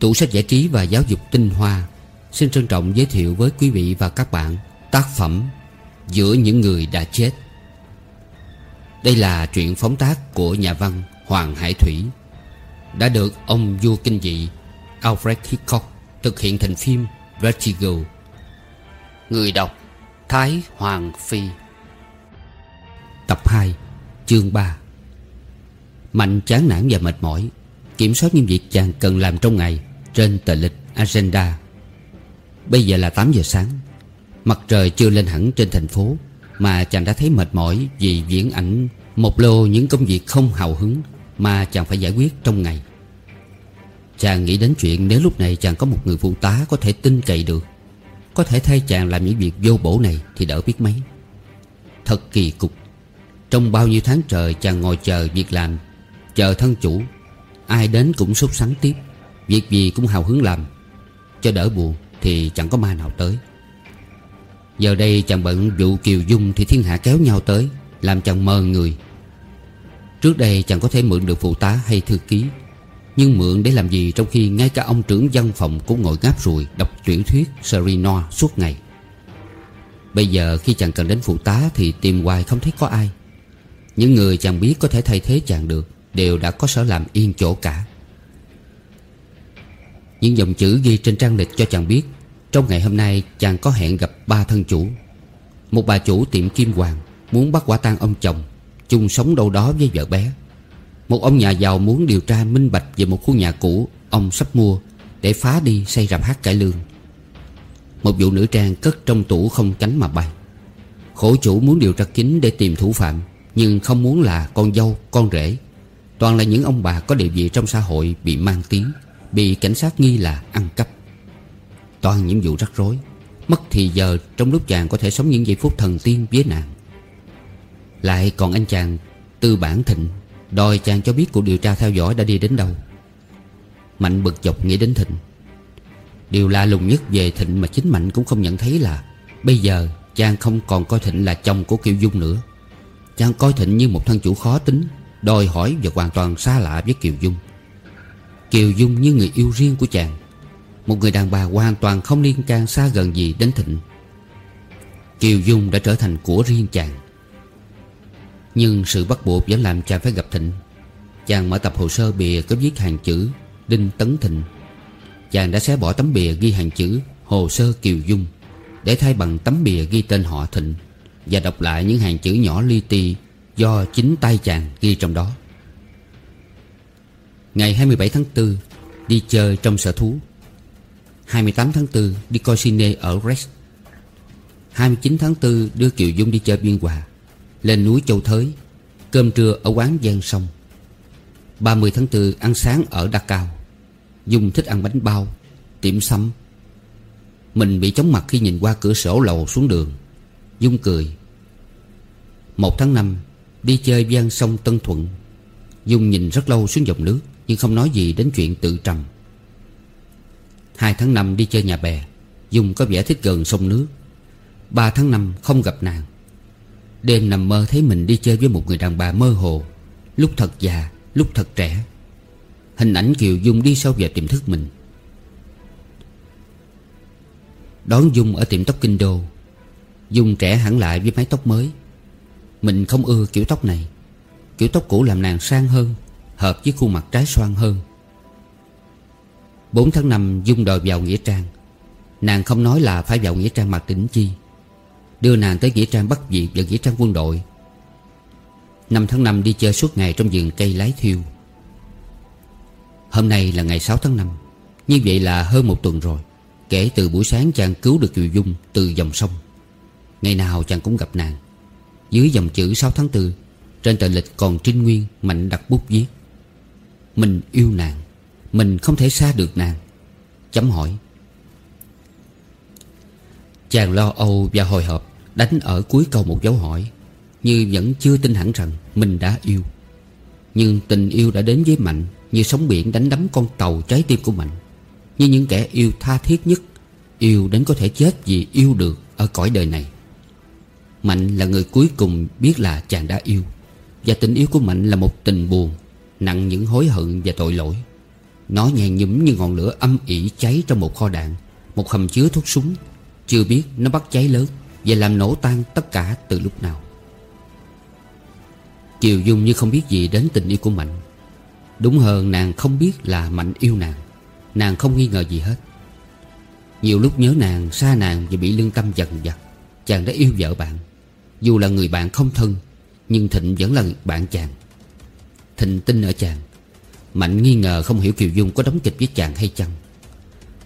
Tủ sách giải trí và giáo dục tinh hoa. Xin trân trọng giới thiệu với quý vị và các bạn Tác phẩm Giữa những người đã chết. Đây là truyện phóng tác của nhà văn Hoàng Hải Thủy, Đã được ông vua kinh dị Alfred Hitchcock thực hiện thành phim Vertigo. Người đọc Thái Hoàng Phi. Tập 2 Chương 3 Mạnh chán nản và mệt mỏi, Kiểm soát những việc chàng cần làm trong ngày. Trên tờ lịch agenda. Bây giờ là 8 giờ sáng. Mặt trời chưa lên hẳn trên thành phố, Mà chàng đã thấy mệt mỏi Vì diễn ảnh một lô những công việc không hào hứng Mà chàng phải giải quyết trong ngày. Chàng nghĩ đến chuyện nếu lúc này chàng có một người phụ tá Có thể tin cậy được, Có thể thay chàng làm những việc vô bổ này Thì đỡ biết mấy. Thật kỳ cục. Trong bao nhiêu tháng trời chàng ngồi chờ việc làm, Chờ thân chủ, Ai đến cũng sốt sắng tiếp. Việc gì cũng hào hứng làm. Cho đỡ buồn thì chẳng có ma nào tới. Giờ đây chàng bận vụ Kiều Dung Thì thiên hạ kéo nhau tới, Làm chàng mờ người. Trước đây chàng có thể mượn được phụ tá hay thư ký, Nhưng mượn để làm gì Trong khi ngay cả ông trưởng văn phòng Cũng ngồi ngáp ruồi đọc tiểu thuyết Serino suốt ngày. Bây giờ khi chàng cần đến phụ tá Thì tìm hoài không thấy có ai. Những người chàng biết có thể thay thế chàng được Đều đã có sở làm yên chỗ cả. Những dòng chữ ghi trên trang lịch cho chàng biết Trong ngày hôm nay chàng có hẹn gặp ba thân chủ. Một bà chủ tiệm kim hoàng Muốn bắt quả tang ông chồng chung sống đâu đó với vợ bé. Một ông nhà giàu muốn điều tra minh bạch Về một khu nhà cũ ông sắp mua Để phá đi xây rạp hát cải lương. Một vụ nữ trang cất trong tủ không cánh mà bay. Khổ chủ muốn điều tra kín để tìm thủ phạm Nhưng không muốn là con dâu, con rể. Toàn là những ông bà có địa vị trong xã hội bị mang tiếng. Bị cảnh sát nghi là ăn cắp. Toàn những vụ rắc rối. Mất thì giờ trong lúc chàng có thể sống những giây phút thần tiên với nàng. Lại còn anh chàng Tư bản thịnh, Đòi chàng cho biết cuộc điều tra theo dõi đã đi đến đâu. Mạnh bực dọc nghĩ đến Thịnh. Điều lạ lùng nhất về Thịnh mà chính Mạnh cũng không nhận thấy là Bây giờ chàng không còn coi Thịnh là chồng của Kiều Dung nữa. Chàng coi Thịnh như một thân chủ khó tính, Đòi hỏi và hoàn toàn xa lạ với Kiều Dung. Kiều Dung như người yêu riêng của chàng. Một người đàn bà hoàn toàn không liên can xa gần gì đến Thịnh. Kiều Dung đã trở thành của riêng chàng. Nhưng sự bắt buộc vẫn làm chàng phải gặp Thịnh. Chàng mở tập hồ sơ bìa có viết hàng chữ Đinh Tấn Thịnh. Chàng đã xé bỏ tấm bìa ghi hàng chữ Hồ sơ Kiều Dung Để thay bằng tấm bìa ghi tên họ Thịnh Và đọc lại những hàng chữ nhỏ li ti Do chính tay chàng ghi trong đó. Ngày 27 tháng 4 Đi chơi trong sở thú. 28 tháng 4 đi coi cine ở Rex. 29 tháng 4 đưa Kiều Dung đi chơi Biên Hòa, lên núi Châu Thới, Cơm trưa ở quán Giang sông. 30 tháng 4 ăn sáng ở Đa Cao. Dung thích ăn bánh bao, Tiệm xăm Mình bị chóng mặt khi nhìn qua cửa sổ lầu xuống đường. Dung cười. 1 tháng 5 Đi chơi Giang sông Tân Thuận. Dung nhìn rất lâu xuống dòng nước. Nhưng không nói gì đến chuyện tự trầm. Hai tháng năm đi chơi nhà bè, Dung có vẻ thích gần sông nước. Ba tháng năm không gặp nàng. Đêm nằm mơ thấy mình đi chơi với một người đàn bà mơ hồ, Lúc thật già, Lúc thật trẻ. Hình ảnh Kiều Dung đi sâu vào tiềm thức mình. Đón Dung ở tiệm tóc Kinh Đô. Dung trẻ hẳn lại với mái tóc mới. Mình không ưa kiểu tóc này. Kiểu tóc cũ làm nàng sang hơn. Hợp với khuôn mặt trái xoan hơn. 4 tháng 5 Dung đòi vào Nghĩa Trang. Nàng không nói là phải vào Nghĩa Trang mặc tỉnh chi. Đưa nàng tới Nghĩa Trang Bắc Việt và Nghĩa Trang quân đội. Năm tháng 5 đi chơi suốt ngày trong vườn cây lái thiêu. Hôm nay là ngày 6 tháng 5 Như vậy là hơn một tuần rồi. Kể từ buổi sáng chàng cứu được Kiều Dung từ dòng sông. Ngày nào chàng cũng gặp nàng. Dưới dòng chữ 6 tháng 4 Trên tờ lịch còn trinh nguyên Mạnh đặt bút viết. Mình yêu nàng. Mình không thể xa được nàng. Chấm hỏi. Chàng lo âu và hồi hộp, Đánh ở cuối câu một dấu hỏi, Như vẫn chưa tin hẳn rằng Mình đã yêu. Nhưng tình yêu đã đến với Mạnh, Như sóng biển đánh đắm con tàu trái tim của Mạnh. Như những kẻ yêu tha thiết nhất, Yêu đến có thể chết vì yêu được Ở cõi đời này. Mạnh là người cuối cùng biết là chàng đã yêu, Và tình yêu của Mạnh là một tình buồn. Nặng những hối hận và tội lỗi. Nó nhàn nhúm như ngọn lửa âm ỉ cháy trong một kho đạn Một hầm chứa thuốc súng. Chưa biết nó bắt cháy lớn Và làm nổ tan tất cả từ lúc nào. Kiều Dung như không biết gì đến tình yêu của Mạnh. Đúng hơn nàng không biết là Mạnh yêu nàng. Nàng không nghi ngờ gì hết. Nhiều lúc nhớ nàng, xa nàng và bị lương tâm dần dặt Chàng đã yêu vợ bạn. Dù là người bạn không thân Nhưng Thịnh vẫn là bạn chàng thình tinh ở chàng. Mạnh nghi ngờ không hiểu Kiều Dung có đóng kịch với chàng hay chăng.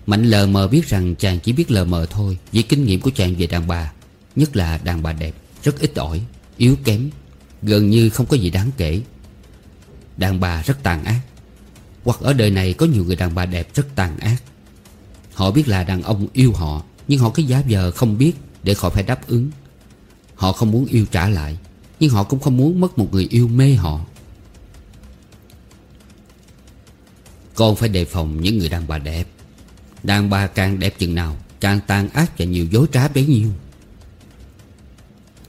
Mạnh lờ mờ biết rằng chàng chỉ biết lờ mờ thôi Vì kinh nghiệm của chàng về đàn bà Nhất là đàn bà đẹp Rất ít ỏi, yếu kém Gần như không có gì đáng kể. Đàn bà rất tàn ác. Hoặc ở đời này có nhiều người đàn bà đẹp rất tàn ác. Họ biết là đàn ông yêu họ Nhưng họ cái giá giờ không biết Để khỏi phải đáp ứng. Họ không muốn yêu trả lại Nhưng họ cũng không muốn mất một người yêu mê họ. Con phải đề phòng những người đàn bà đẹp. Đàn bà càng đẹp chừng nào, Càng tàn ác và nhiều dối trá bấy nhiêu.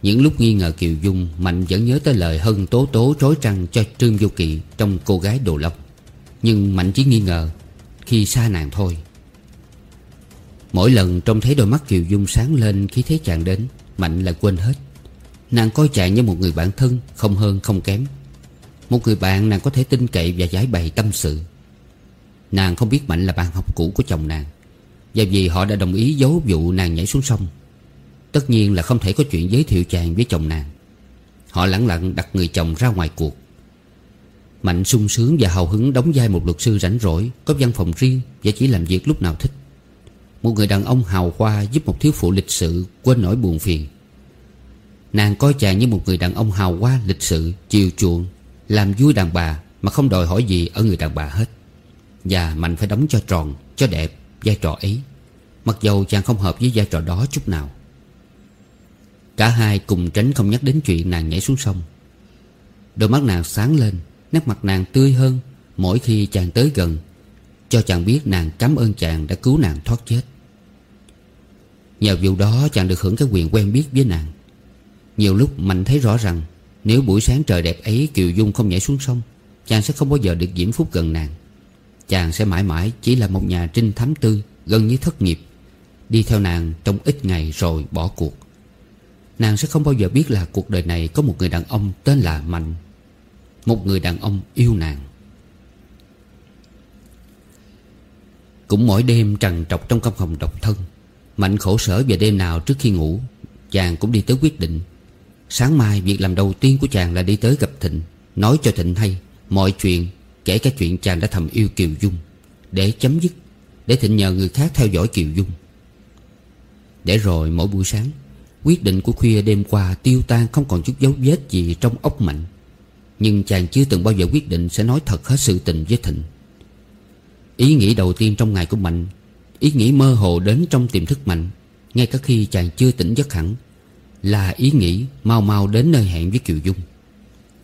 Những lúc nghi ngờ Kiều Dung, Mạnh vẫn nhớ tới lời hân tố tố trối trăng cho Trương Vô Kỵ Trong cô gái Đồ Lộc. Nhưng Mạnh chỉ nghi ngờ Khi xa nàng thôi. Mỗi lần trông thấy đôi mắt Kiều Dung sáng lên khi thấy chàng đến, Mạnh lại quên hết. Nàng coi chàng như một người bạn thân, Không hơn không kém. Một người bạn nàng có thể tin cậy và giải bày tâm sự. Nàng không biết Mạnh là bạn học cũ của chồng nàng. Và vì họ đã đồng ý giấu vụ nàng nhảy xuống sông, Tất nhiên là không thể có chuyện giới thiệu chàng với chồng nàng. Họ lặng lặng đặt người chồng ra ngoài cuộc. Mạnh sung sướng và hào hứng đóng vai một luật sư rảnh rỗi, Có văn phòng riêng và chỉ làm việc lúc nào thích. Một người đàn ông hào hoa giúp một thiếu phụ lịch sự quên nỗi buồn phiền. Nàng coi chàng như một người đàn ông hào hoa lịch sự, Chiều chuộng, Làm vui đàn bà Mà không đòi hỏi gì ở người đàn bà hết và Mạnh phải đóng cho tròn, Cho đẹp, vai trò ấy. Mặc dầu chàng không hợp với vai trò đó chút nào. Cả hai cùng tránh không nhắc đến chuyện nàng nhảy xuống sông. Đôi mắt nàng sáng lên, Nét mặt nàng tươi hơn Mỗi khi chàng tới gần, Cho chàng biết nàng cảm ơn chàng đã cứu nàng thoát chết. Nhờ vụ đó chàng được hưởng cái quyền quen biết với nàng. Nhiều lúc Mạnh thấy rõ rằng, Nếu buổi sáng trời đẹp ấy Kiều Dung không nhảy xuống sông, Chàng sẽ không bao giờ được diễm phúc gần nàng. Chàng sẽ mãi mãi chỉ là một nhà trinh thám tư Gần như thất nghiệp. Đi theo nàng trong ít ngày rồi bỏ cuộc. Nàng sẽ không bao giờ biết là cuộc đời này Có một người đàn ông tên là Mạnh, Một người đàn ông yêu nàng. Cũng mỗi đêm trằn trọc trong căn phòng độc thân, Mạnh khổ sở về đêm nào trước khi ngủ, Chàng cũng đi tới quyết định. Sáng mai, việc làm đầu tiên của chàng là đi tới gặp Thịnh, Nói cho Thịnh hay, Mọi chuyện Kể cả chuyện chàng đã thầm yêu Kiều Dung, Để chấm dứt, Để Thịnh nhờ người khác theo dõi Kiều Dung. Để rồi mỗi buổi sáng, Quyết định của khuya đêm qua tiêu tan không còn chút dấu vết gì trong ốc mạnh. Nhưng chàng chưa từng bao giờ quyết định sẽ nói thật hết sự tình với Thịnh. Ý nghĩ đầu tiên trong ngày của Mạnh, Ý nghĩ mơ hồ đến trong tiềm thức Mạnh, Ngay cả khi chàng chưa tỉnh giấc hẳn, Là ý nghĩ mau mau đến nơi hẹn với Kiều Dung.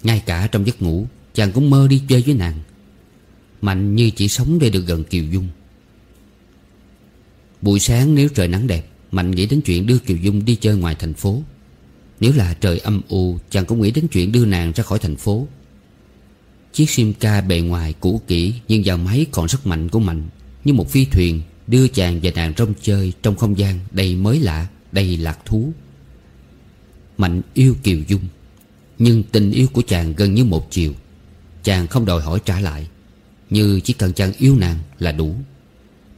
Ngay cả trong giấc ngủ, Chàng cũng mơ đi chơi với nàng. Mạnh như chỉ sống để được gần Kiều Dung. Buổi sáng nếu trời nắng đẹp, Mạnh nghĩ đến chuyện đưa Kiều Dung đi chơi ngoài thành phố. Nếu là trời âm u, Chàng cũng nghĩ đến chuyện đưa nàng ra khỏi thành phố. Chiếc sim ca bề ngoài cũ kỹ Nhưng vào máy còn rất mạnh của Mạnh, Như một phi thuyền Đưa chàng và nàng rong chơi Trong không gian đầy mới lạ, Đầy lạc thú. Mạnh yêu Kiều Dung, Nhưng tình yêu của chàng gần như một chiều. Chàng không đòi hỏi trả lại như chỉ cần chàng yêu nàng là đủ.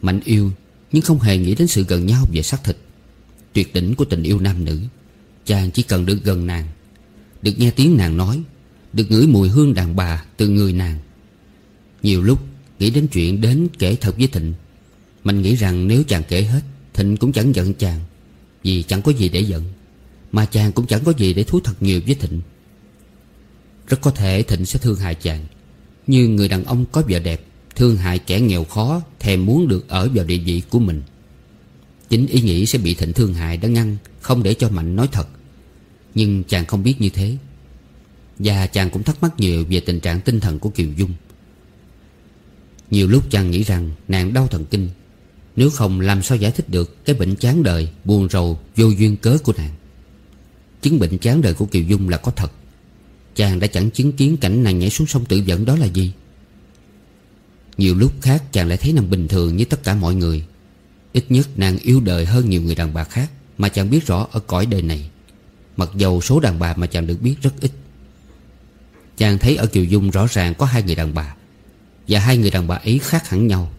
Mạnh yêu, Nhưng không hề nghĩ đến sự gần nhau về xác thịt. Tuyệt đỉnh của tình yêu nam nữ, Chàng chỉ cần được gần nàng, Được nghe tiếng nàng nói, Được ngửi mùi hương đàn bà từ người nàng. Nhiều lúc Nghĩ đến chuyện đến kể thật với Thịnh, Mạnh nghĩ rằng nếu chàng kể hết, Thịnh cũng chẳng giận chàng, Vì chẳng có gì để giận, Mà chàng cũng chẳng có gì để thú thật nhiều với Thịnh. Rất có thể Thịnh sẽ thương hại chàng như người đàn ông có vợ đẹp Thương hại kẻ nghèo khó Thèm muốn được ở vào địa vị của mình. Chính ý nghĩ sẽ bị thịnh thương hại đã ngăn Không để cho Mạnh nói thật. Nhưng chàng không biết như thế. Và chàng cũng thắc mắc nhiều Về tình trạng tinh thần của Kiều Dung. Nhiều lúc chàng nghĩ rằng Nàng đau thần kinh Nếu không làm sao giải thích được Cái bệnh chán đời, buồn rầu, vô duyên cớ của nàng. Chứng bệnh chán đời của Kiều Dung là có thật. Chàng đã chẳng chứng kiến cảnh nàng nhảy xuống sông tự vẫn đó là gì. Nhiều lúc khác chàng lại thấy nàng bình thường như tất cả mọi người. Ít nhất nàng yêu đời hơn nhiều người đàn bà khác Mà chàng biết rõ ở cõi đời này. Mặc dầu số đàn bà mà chàng được biết rất ít. Chàng thấy ở Kiều Dung rõ ràng có hai người đàn bà Và hai người đàn bà ấy khác hẳn nhau.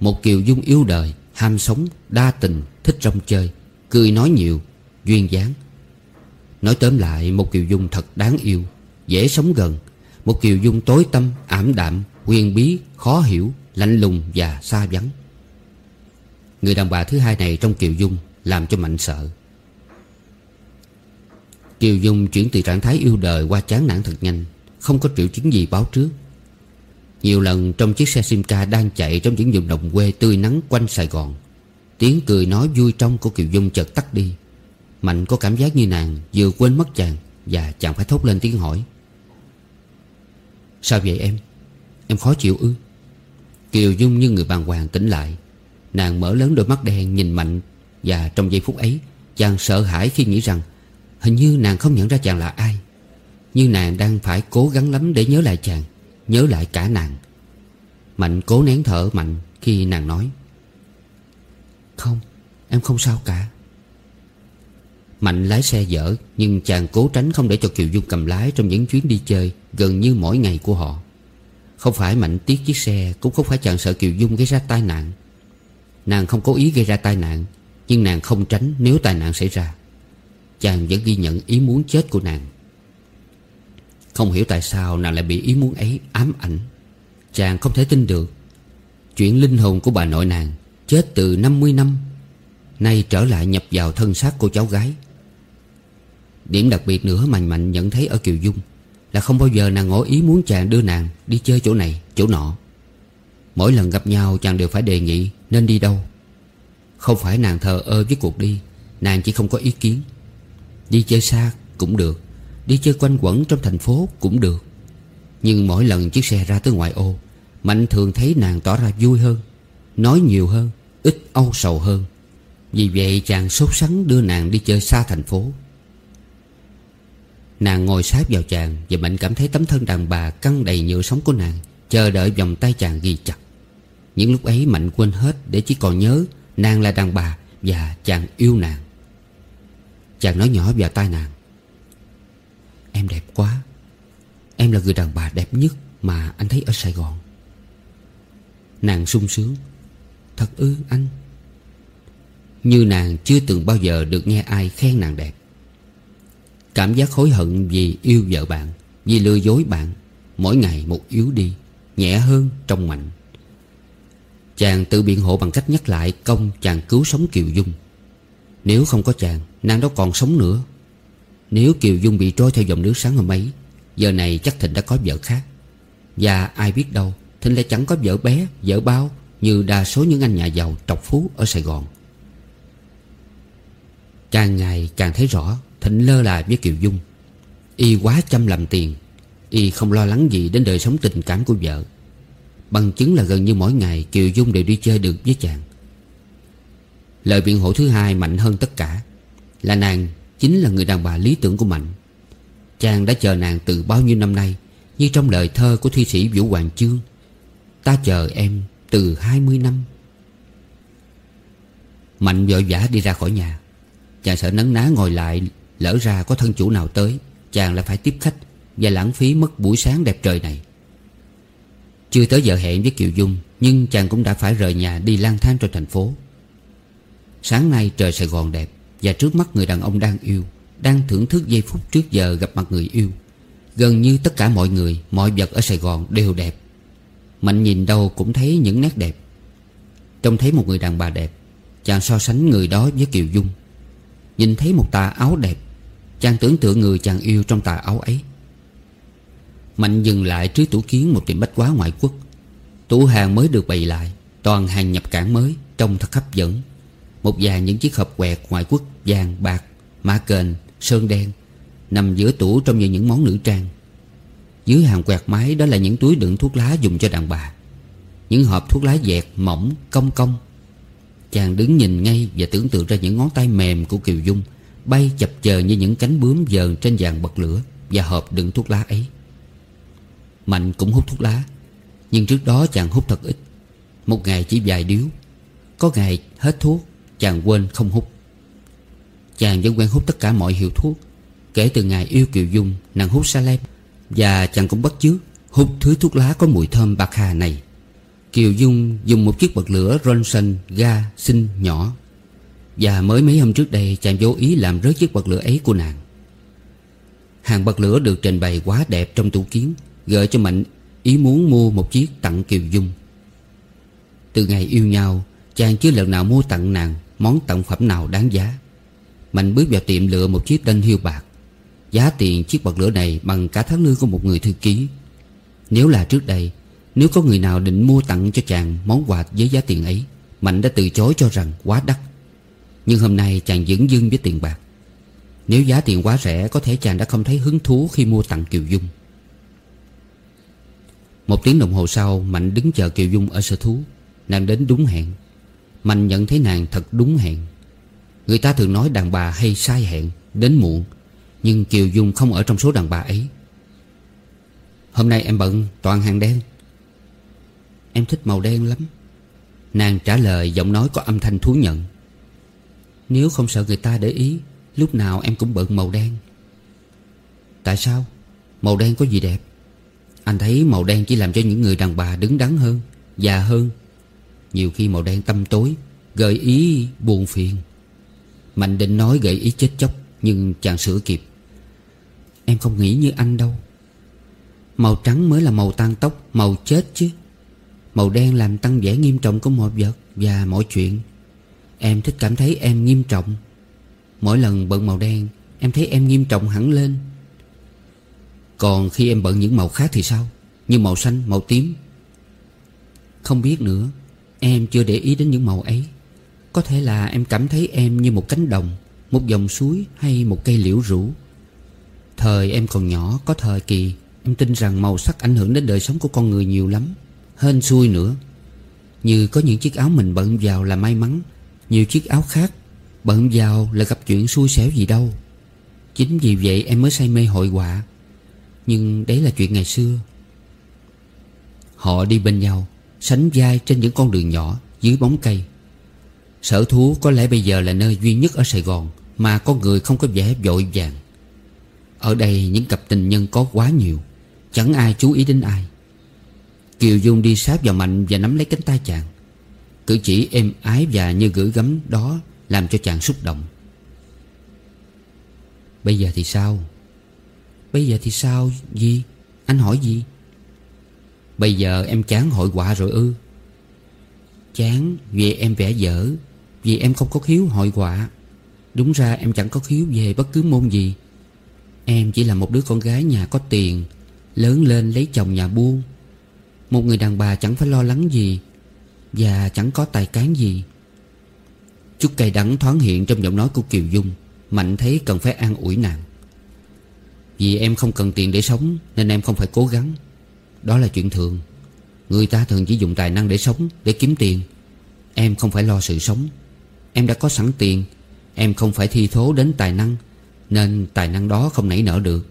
Một Kiều Dung yêu đời Ham sống, đa tình, thích rong chơi Cười nói nhiều, duyên dáng. Nói tóm lại một Kiều Dung thật đáng yêu Dễ sống gần. Một Kiều Dung tối tâm, ảm đạm, huyền bí, khó hiểu, lạnh lùng và xa vắng. Người đàn bà thứ hai này trong Kiều Dung Làm cho Mạnh sợ. Kiều Dung chuyển từ trạng thái yêu đời qua chán nản thật nhanh Không có triệu chứng gì báo trước. Nhiều lần trong chiếc xe Simca đang chạy trong những vùng đồng quê tươi nắng quanh Sài Gòn Tiếng cười nói vui trong của Kiều Dung chợt tắt đi. Mạnh có cảm giác như nàng vừa quên mất chàng Và chàng phải thốt lên tiếng hỏi. Sao vậy em? Em khó chịu ư? Kiều Dung như người bàng hoàng tỉnh lại. Nàng mở lớn đôi mắt đen nhìn Mạnh Và trong giây phút ấy, Chàng sợ hãi khi nghĩ rằng Hình như nàng không nhận ra chàng là ai. Như nàng đang phải cố gắng lắm để nhớ lại chàng, Nhớ lại cả nàng. Mạnh cố nén thở Mạnh khi nàng nói. Không, Em không sao cả. Mạnh lái xe dở, Nhưng chàng cố tránh không để cho Kiều Dung cầm lái Trong những chuyến đi chơi Gần như mỗi ngày của họ. Không phải Mạnh tiếc chiếc xe, Cũng không phải chàng sợ Kiều Dung gây ra tai nạn. Nàng không cố ý gây ra tai nạn, Nhưng nàng không tránh nếu tai nạn xảy ra. Chàng vẫn ghi nhận ý muốn chết của nàng. Không hiểu tại sao nàng lại bị ý muốn ấy ám ảnh. Chàng không thể tin được. Chuyện linh hồn của bà nội nàng Chết từ 50 năm, Nay trở lại nhập vào thân xác cô cháu gái. Điểm đặc biệt nữa mà mạnh nhận thấy ở Kiều Dung Là không bao giờ nàng ngỏ ý muốn chàng đưa nàng Đi chơi chỗ này, chỗ nọ. Mỗi lần gặp nhau, chàng đều phải đề nghị Nên đi đâu. Không phải nàng thờ ơ với cuộc đi, Nàng chỉ không có ý kiến. Đi chơi xa cũng được, Đi chơi quanh quẩn trong thành phố cũng được. Nhưng mỗi lần chiếc xe ra tới ngoại ô, Mạnh thường thấy nàng tỏ ra vui hơn, Nói nhiều hơn, Ít âu sầu hơn. Vì vậy chàng sốt sắng đưa nàng đi chơi xa thành phố. Nàng ngồi sát vào chàng Và Mạnh cảm thấy tấm thân đàn bà căng đầy nhựa sống của nàng, Chờ đợi vòng tay chàng ghi chặt. Những lúc ấy Mạnh quên hết Để chỉ còn nhớ Nàng là đàn bà Và chàng yêu nàng. Chàng nói nhỏ vào tai nàng. Em đẹp quá. Em là người đàn bà đẹp nhất Mà anh thấy ở Sài Gòn. Nàng sung sướng. Thật ư anh? Như nàng chưa từng bao giờ được nghe ai khen nàng đẹp. Cảm giác hối hận vì yêu vợ bạn Vì lừa dối bạn Mỗi ngày một yếu đi Nhẹ hơn trong mạnh. Chàng tự biện hộ bằng cách nhắc lại công chàng cứu sống Kiều Dung. Nếu không có chàng Nàng đâu còn sống nữa. Nếu Kiều Dung bị trôi theo dòng nước sáng hôm ấy Giờ này chắc Thịnh đã có vợ khác. Và ai biết đâu Thịnh lại chẳng có vợ bé, vợ bao Như đa số những anh nhà giàu trọc phú ở Sài Gòn. Càng ngày càng thấy rõ Thịnh lơ là với Kiều Dung. Y quá chăm làm tiền, Y không lo lắng gì đến đời sống tình cảm của vợ. Bằng chứng là gần như mỗi ngày Kiều Dung đều đi chơi được với chàng. Lời biện hộ thứ hai mạnh hơn tất cả, Là nàng chính là người đàn bà lý tưởng của Mạnh. Chàng đã chờ nàng từ bao nhiêu năm nay, Như trong lời thơ của thi sĩ Vũ Hoàng Chương, Ta chờ em từ 20 năm. Mạnh vội vã đi ra khỏi nhà. Chàng sợ nấn ná ngồi lại Lỡ ra có thân chủ nào tới, Chàng lại phải tiếp khách Và lãng phí mất buổi sáng đẹp trời này. Chưa tới giờ hẹn với Kiều Dung, Nhưng chàng cũng đã phải rời nhà đi lang thang trong thành phố. Sáng nay trời Sài Gòn đẹp Và trước mắt người đàn ông đang yêu, Đang thưởng thức giây phút trước giờ gặp mặt người yêu. Gần như tất cả mọi người, Mọi vật ở Sài Gòn đều đẹp. Mạnh nhìn đâu cũng thấy những nét đẹp. Trông thấy một người đàn bà đẹp, Chàng so sánh người đó với Kiều Dung. Nhìn thấy một tà áo đẹp Chàng tưởng tượng người chàng yêu trong tà áo ấy. Mạnh dừng lại trước tủ kiến một tiệm bách quá ngoại quốc. Tủ hàng mới được bày lại Toàn hàng nhập cảng mới Trông thật hấp dẫn. Một vài những chiếc hộp quẹt ngoại quốc Vàng, bạc, mã kền, sơn đen Nằm giữa tủ trong như những món nữ trang. Dưới hàng quẹt máy đó là những túi đựng thuốc lá dùng cho đàn bà. Những hộp thuốc lá dẹt, mỏng, cong cong. Chàng đứng nhìn ngay và tưởng tượng ra những ngón tay mềm của Kiều Dung. Bay chập chờn như những cánh bướm dờn trên vàng bật lửa Và hộp đựng thuốc lá ấy. Mạnh cũng hút thuốc lá, Nhưng trước đó chàng hút thật ít. Một ngày chỉ vài điếu, Có ngày hết thuốc, Chàng quên không hút. Chàng vẫn quen hút tất cả mọi hiệu thuốc, Kể từ ngày yêu Kiều Dung Nàng hút Salem, Và chàng cũng bắt chước Hút thứ thuốc lá có mùi thơm bạc hà này. Kiều Dung dùng một chiếc bật lửa Ronson ga xinh nhỏ và mới mấy hôm trước đây, chàng vô ý làm rớt chiếc bật lửa ấy của nàng. Hàng bật lửa được trình bày quá đẹp trong tủ kiến, Gợi cho Mạnh ý muốn mua một chiếc tặng Kiều Dung. Từ ngày yêu nhau, Chàng chưa lần nào mua tặng nàng Món tặng phẩm nào đáng giá. Mạnh bước vào tiệm lựa một chiếc đinh hiêu bạc. Giá tiền chiếc bật lửa này bằng cả tháng lương của một người thư ký. Nếu là trước đây, Nếu có người nào định mua tặng cho chàng món quà với giá tiền ấy, Mạnh đã từ chối cho rằng quá đắt. Nhưng hôm nay chàng dững dưng với tiền bạc. Nếu giá tiền quá rẻ, Có thể chàng đã không thấy hứng thú khi mua tặng Kiều Dung. Một tiếng đồng hồ sau, Mạnh đứng chờ Kiều Dung ở sở thú. Nàng đến đúng hẹn. Mạnh nhận thấy nàng thật đúng hẹn. Người ta thường nói đàn bà hay sai hẹn, Đến muộn. Nhưng Kiều Dung không ở trong số đàn bà ấy. Hôm nay em bận, toàn hàng đen. Em thích màu đen lắm. Nàng trả lời giọng nói có âm thanh thú nhận. Nếu không sợ người ta để ý, Lúc nào em cũng bận màu đen. Tại sao? Màu đen có gì đẹp? Anh thấy màu đen chỉ làm cho những người đàn bà đứng đắn hơn, Già hơn. Nhiều khi màu đen tâm tối, Gợi ý buồn phiền. Mạnh định nói gợi ý chết chóc, Nhưng chàng sửa kịp. Em không nghĩ như anh đâu. Màu trắng mới là màu tan tóc, Màu chết chứ. Màu đen làm tăng vẻ nghiêm trọng của mọi vật Và mọi chuyện. Em thích cảm thấy em nghiêm trọng. Mỗi lần bận màu đen Em thấy em nghiêm trọng hẳn lên. Còn khi em bận những màu khác thì sao? Như màu xanh, màu tím. Không biết nữa Em chưa để ý đến những màu ấy. Có thể là em cảm thấy em như một cánh đồng Một dòng suối hay một cây liễu rủ Thời em còn nhỏ Có thời kỳ Em tin rằng màu sắc ảnh hưởng đến đời sống của con người nhiều lắm. Hên xui nữa Như có những chiếc áo mình bận vào là may mắn. Nhiều chiếc áo khác, Bận vào là gặp chuyện xui xẻo gì đâu. Chính vì vậy em mới say mê hội họa. Nhưng đấy là chuyện ngày xưa. Họ đi bên nhau, Sánh vai trên những con đường nhỏ Dưới bóng cây. Sở thú có lẽ bây giờ là nơi duy nhất ở Sài Gòn Mà con người không có vẻ vội vàng. Ở đây những cặp tình nhân có quá nhiều, Chẳng ai chú ý đến ai. Kiều Dung đi sát vào Mạnh và nắm lấy cánh tay chàng. Cử chỉ êm ái và như gửi gắm đó Làm cho chàng xúc động. Bây giờ thì sao? Bây giờ thì sao Gì Anh hỏi gì? Bây giờ em chán hội họa rồi ư? Chán vì em vẽ dở, vì em không có khiếu hội họa. Đúng ra em chẳng có khiếu về bất cứ môn gì. Em chỉ là một đứa con gái nhà có tiền, Lớn lên lấy chồng nhà buôn. Một người đàn bà chẳng phải lo lắng gì. Và chẳng có tài cán gì. Chút cay đắng thoáng hiện trong giọng nói của Kiều Dung, Mạnh thấy cần phải an ủi nàng. Vì em không cần tiền để sống, Nên em không phải cố gắng. Đó là chuyện thường. Người ta thường chỉ dùng tài năng để sống, Để kiếm tiền. Em không phải lo sự sống. Em đã có sẵn tiền. Em không phải thi thố đến tài năng, Nên tài năng đó không nảy nở được.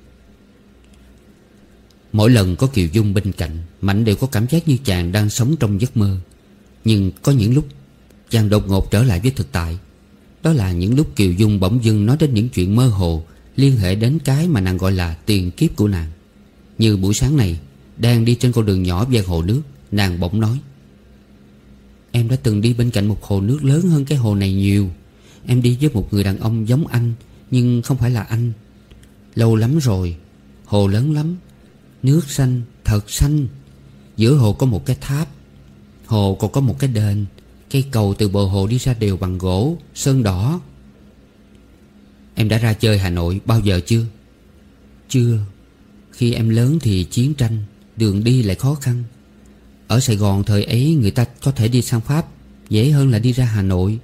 Mỗi lần có Kiều Dung bên cạnh, Mạnh đều có cảm giác như chàng đang sống trong giấc mơ. Nhưng có những lúc Chàng đột ngột trở lại với thực tại. Đó là những lúc Kiều Dung bỗng dưng nói đến những chuyện mơ hồ Liên hệ đến cái mà nàng gọi là tiền kiếp của nàng. Như buổi sáng này Đang đi trên con đường nhỏ ven hồ nước Nàng bỗng nói Em đã từng đi bên cạnh một hồ nước lớn hơn cái hồ này nhiều. Em đi với một người đàn ông giống anh Nhưng không phải là anh. Lâu lắm rồi Hồ lớn lắm Nước xanh, thật xanh. Giữa hồ có một cái tháp Hồ còn có một cái đền. Cây cầu từ bờ hồ đi ra đều bằng gỗ, Sơn đỏ. Em đã ra chơi Hà Nội bao giờ chưa? Chưa. Khi em lớn thì chiến tranh, Đường đi lại khó khăn. Ở Sài Gòn thời ấy người ta có thể đi sang Pháp, Dễ hơn là đi ra Hà Nội.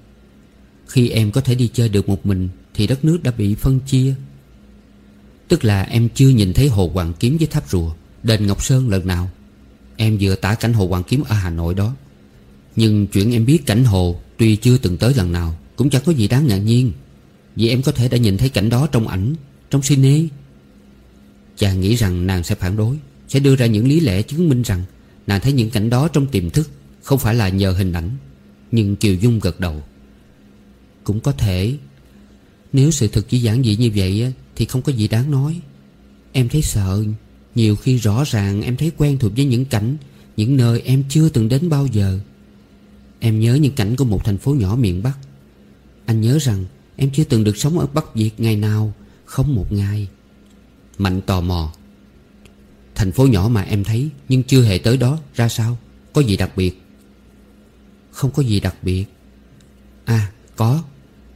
Khi em có thể đi chơi được một mình Thì đất nước đã bị phân chia. Tức là em chưa nhìn thấy Hồ Hoàng Kiếm với Tháp Rùa, Đền Ngọc Sơn lần nào. Em vừa tả cảnh Hồ Hoàng Kiếm ở Hà Nội đó. Nhưng chuyện em biết cảnh Hồ Tuy chưa từng tới lần nào, Cũng chẳng có gì đáng ngạc nhiên. Vì em có thể đã nhìn thấy cảnh đó trong ảnh, Trong cine. Chàng nghĩ rằng nàng sẽ phản đối, Sẽ đưa ra những lý lẽ chứng minh rằng Nàng thấy những cảnh đó trong tiềm thức Không phải là nhờ hình ảnh. Nhưng Kiều Dung gật đầu. Cũng có thể. Nếu sự thật chỉ giản dị như vậy Thì không có gì đáng nói. Em thấy sợ. Nhiều khi rõ ràng em thấy quen thuộc với những cảnh, Những nơi em chưa từng đến bao giờ. Em nhớ những cảnh của một thành phố nhỏ miền Bắc. Anh nhớ rằng Em chưa từng được sống ở Bắc Việt ngày nào, Không một ngày. Mạnh tò mò. Thành phố nhỏ mà em thấy, Nhưng chưa hề tới đó, ra sao? Có gì đặc biệt? Không có gì đặc biệt. À có.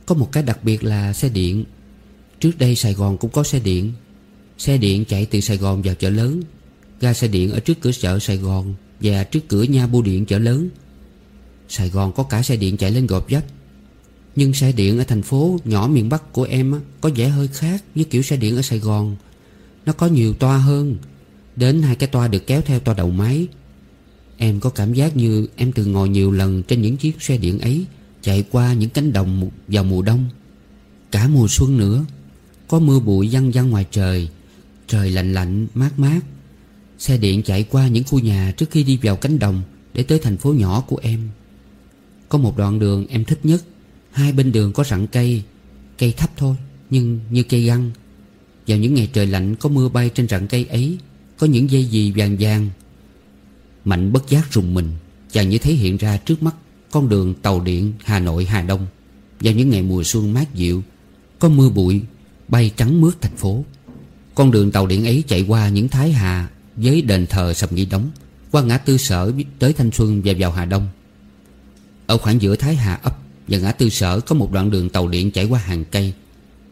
Có một cái đặc biệt là xe điện. Trước đây Sài Gòn cũng có xe điện. Xe điện chạy từ Sài Gòn vào chợ lớn. Ga xe điện ở trước cửa chợ Sài Gòn Và trước cửa nha bưu điện chợ lớn. Sài Gòn có cả xe điện chạy lên gộp dách Nhưng xe điện ở thành phố nhỏ miền Bắc của em Có vẻ hơi khác với kiểu xe điện ở Sài Gòn. Nó có nhiều toa hơn, Đến hai cái toa được kéo theo toa đầu máy. Em có cảm giác như em từng ngồi nhiều lần trên những chiếc xe điện ấy, Chạy qua những cánh đồng vào mùa đông. Cả mùa xuân nữa, Có mưa bụi văng văng ngoài trời Trời lạnh lạnh, mát mát. Xe điện chạy qua những khu nhà trước khi đi vào cánh đồng Để tới thành phố nhỏ của em. Có một đoạn đường em thích nhất. Hai bên đường có rặng cây Cây thấp thôi, Nhưng như cây găng. Vào những ngày trời lạnh, có mưa bay trên rặng cây ấy, Có những dây gì vàng vàng. Mạnh bất giác rùng mình, Chàng như thấy hiện ra trước mắt Con đường tàu điện Hà Nội, Hà Đông. Vào những ngày mùa xuân mát dịu, Có mưa bụi, Bay trắng mướt thành phố. Con đường tàu điện ấy chạy qua những Thái Hà Với đền thờ Sầm Nghi đóng, Qua ngã tư sở tới Thanh Xuân và vào Hà Đông. Ở khoảng giữa Thái Hà ấp Và ngã tư sở có một đoạn đường tàu điện chạy qua hàng cây.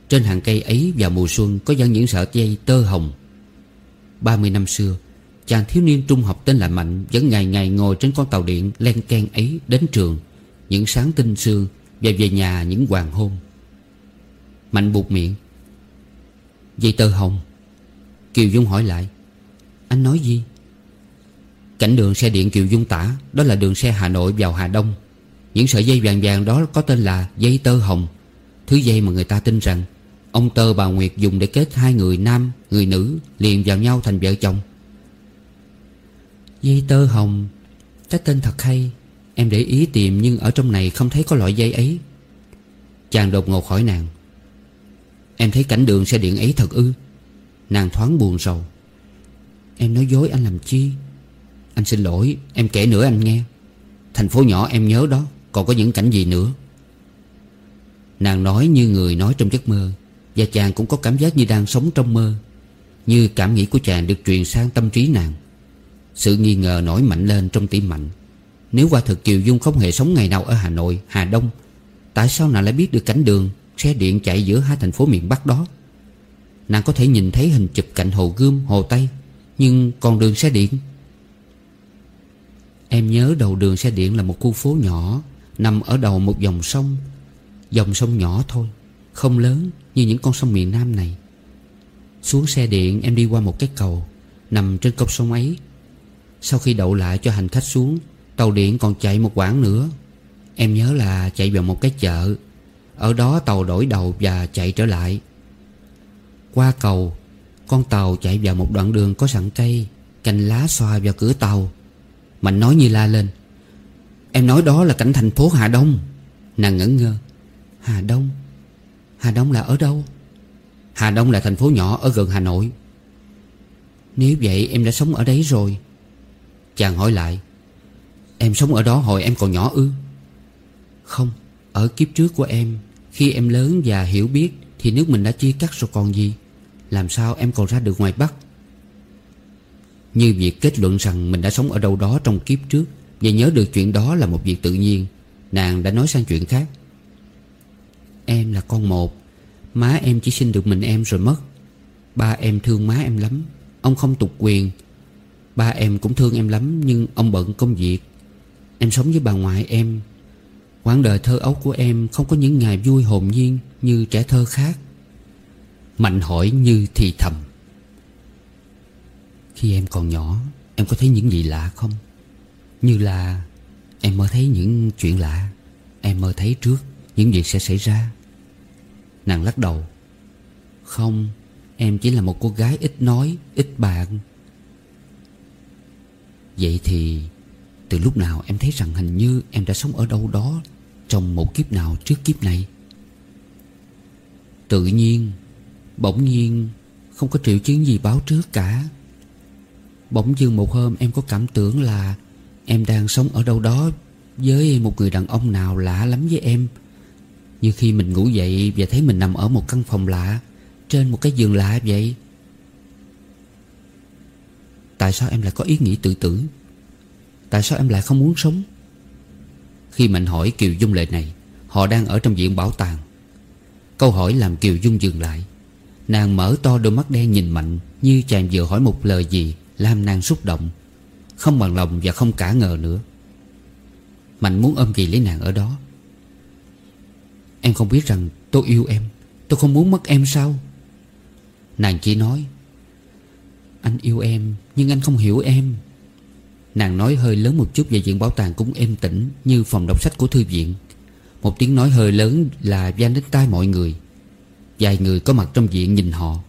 Trên hàng cây ấy vào mùa xuân Có dẫn những sợi dây tơ hồng. 30 năm xưa, Chàng thiếu niên trung học tên là Mạnh Vẫn ngày ngày ngồi trên con tàu điện len can ấy đến trường, Những sáng tinh sương Và về nhà những hoàng hôn. Mạnh buộc miệng, Dây tơ hồng Kiều Dung hỏi lại. Anh nói gì? Cảnh đường xe điện Kiều Dung tả, Đó là đường xe Hà Nội vào Hà Đông. Những sợi dây vàng vàng đó có tên là dây tơ hồng. Thứ dây mà người ta tin rằng, Ông Tơ bà Nguyệt dùng để kết hai người nam, Người nữ liền vào nhau thành vợ chồng. Dây tơ hồng, Cái tên thật hay. Em để ý tìm nhưng ở trong này không thấy có loại dây ấy. Chàng đột ngột hỏi nàng. Em thấy cảnh đường xe điện ấy thật ư? Nàng thoáng buồn rầu Em nói dối anh làm chi? Anh xin lỗi Em kể nữa anh nghe. Thành phố nhỏ em nhớ đó Còn có những cảnh gì nữa? Nàng nói như người nói trong giấc mơ Và chàng cũng có cảm giác như đang sống trong mơ Như cảm nghĩ của chàng được truyền sang tâm trí nàng. Sự nghi ngờ nổi mạnh lên trong tim mạnh. Nếu qua thực Kiều Dung không hề sống ngày nào ở Hà Nội, Hà Đông Tại sao nàng lại biết được cảnh đường Xe điện chạy giữa hai thành phố miền Bắc đó? Nàng có thể nhìn thấy hình chụp cạnh Hồ Gươm, Hồ Tây Nhưng còn đường xe điện Em nhớ đầu đường xe điện là một khu phố nhỏ Nằm ở đầu một dòng sông. Dòng sông nhỏ thôi Không lớn như những con sông miền Nam này. Xuống xe điện em đi qua một cái cầu Nằm trên cốc sông ấy. Sau khi đậu lại cho hành khách xuống Tàu điện còn chạy một quãng nữa. Em nhớ là chạy vào một cái chợ Ở đó tàu đổi đầu và chạy trở lại. Qua cầu, Con tàu chạy vào một đoạn đường có sẵn cây, Cành lá xoa vào cửa tàu. Mạnh nói như la lên, Em nói đó là cảnh thành phố Hà Đông. Nàng ngẩn ngơ, Hà Đông? Hà Đông là ở đâu? Hà Đông là thành phố nhỏ ở gần Hà Nội. Nếu vậy em đã sống ở đấy rồi. Chàng hỏi lại, Em sống ở đó hồi em còn nhỏ ư? Không, Ở kiếp trước của em, Khi em lớn và hiểu biết Thì nước mình đã chia cắt rồi còn gì. Làm sao em còn ra được ngoài Bắc? Như việc kết luận rằng Mình đã sống ở đâu đó trong kiếp trước, Và nhớ được chuyện đó là một việc tự nhiên, Nàng đã nói sang chuyện khác. Em là con một, Má em chỉ sinh được mình em rồi mất. Ba em thương má em lắm, Ông không tục quyền. Ba em cũng thương em lắm, Nhưng ông bận công việc. Em sống với bà ngoại em. Quãng đời thơ ấu của em Không có những ngày vui hồn nhiên Như trẻ thơ khác. Mạnh hỏi như thì thầm. Khi em còn nhỏ, Em có thấy những gì lạ không? Như là Em mơ thấy những chuyện lạ. Em mơ thấy trước Những việc sẽ xảy ra. Nàng lắc đầu. Không, Em chỉ là một cô gái ít nói, Ít bạn Vậy thì Từ lúc nào em thấy rằng hình như em đã sống ở đâu đó Trong một kiếp nào trước kiếp này? Tự nhiên Bỗng nhiên, Không có triệu chứng gì báo trước cả. Bỗng dưng một hôm, em có cảm tưởng là Em đang sống ở đâu đó Với một người đàn ông nào lạ lắm với em. Như khi mình ngủ dậy Và thấy mình nằm ở một căn phòng lạ Trên một cái giường lạ vậy, Tại sao em lại có ý nghĩ tự tử? Tại sao em lại không muốn sống? Khi Mạnh hỏi Kiều Dung lời này, Họ đang ở trong viện bảo tàng. Câu hỏi làm Kiều Dung dừng lại. Nàng mở to đôi mắt đen nhìn Mạnh, Như chàng vừa hỏi một lời gì, Làm nàng xúc động, Không bằng lòng và không cả ngờ nữa. Mạnh muốn ôm kỳ lấy nàng ở đó. Em không biết rằng tôi yêu em, Tôi không muốn mất em sao? Nàng chỉ nói, Anh yêu em, Nhưng anh không hiểu em. Nàng nói hơi lớn một chút về chuyện bảo tàng cũng êm tĩnh Như phòng đọc sách của thư viện. Một tiếng nói hơi lớn là vang đến tai mọi người. Vài người có mặt trong viện nhìn họ.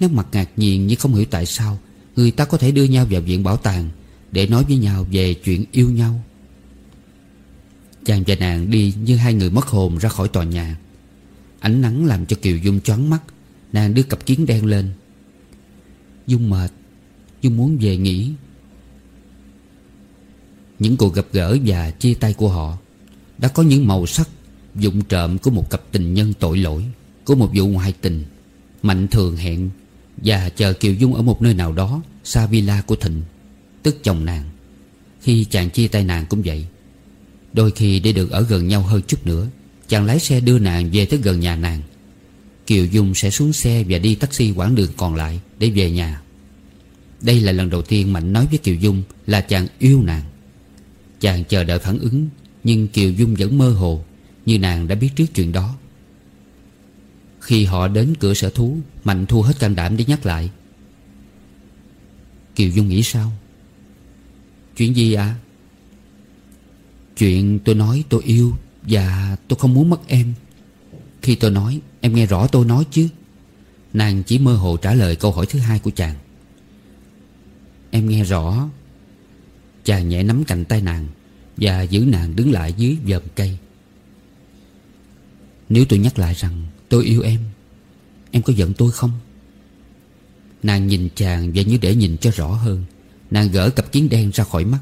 Nét mặt ngạc nhiên nhưng không hiểu tại sao Người ta có thể đưa nhau vào viện bảo tàng Để nói với nhau về chuyện yêu nhau. Chàng và nàng đi như hai người mất hồn ra khỏi tòa nhà. Ánh nắng làm cho Kiều Dung choáng mắt, Nàng đưa cặp kiến đen lên. Dung mệt, Dung muốn về nghỉ. Những cuộc gặp gỡ và chia tay của họ Đã có những màu sắc Dụng trộm của một cặp tình nhân tội lỗi. Của một vụ ngoại tình Mạnh thường hẹn Và chờ Kiều Dung ở một nơi nào đó Xa villa của Thịnh, Tức chồng nàng. Khi chàng chia tay nàng cũng vậy. Đôi khi để được ở gần nhau hơn chút nữa, Chàng lái xe đưa nàng về tới gần nhà nàng. Kiều Dung sẽ xuống xe và đi taxi quãng đường còn lại Để về nhà. Đây là lần đầu tiên Mạnh nói với Kiều Dung Là chàng yêu nàng. Chàng chờ đợi phản ứng, Nhưng Kiều Dung vẫn mơ hồ Như nàng đã biết trước chuyện đó. Khi họ đến cửa sở thú, Mạnh thu hết can đảm để nhắc lại. Kiều Dung nghĩ sao? Chuyện gì ạ? À? Chuyện tôi nói tôi yêu Và tôi không muốn mất em. Khi tôi nói, Em nghe rõ tôi nói chứ. Nàng chỉ mơ hồ trả lời câu hỏi thứ hai của chàng. Em nghe rõ. Chàng nhẹ nắm cạnh tay nàng Và giữ nàng đứng lại dưới vòm cây. Nếu tôi nhắc lại rằng tôi yêu em. Em có giận tôi không? Nàng nhìn chàng và như để nhìn cho rõ hơn. Nàng gỡ cặp kiến đen ra khỏi mắt.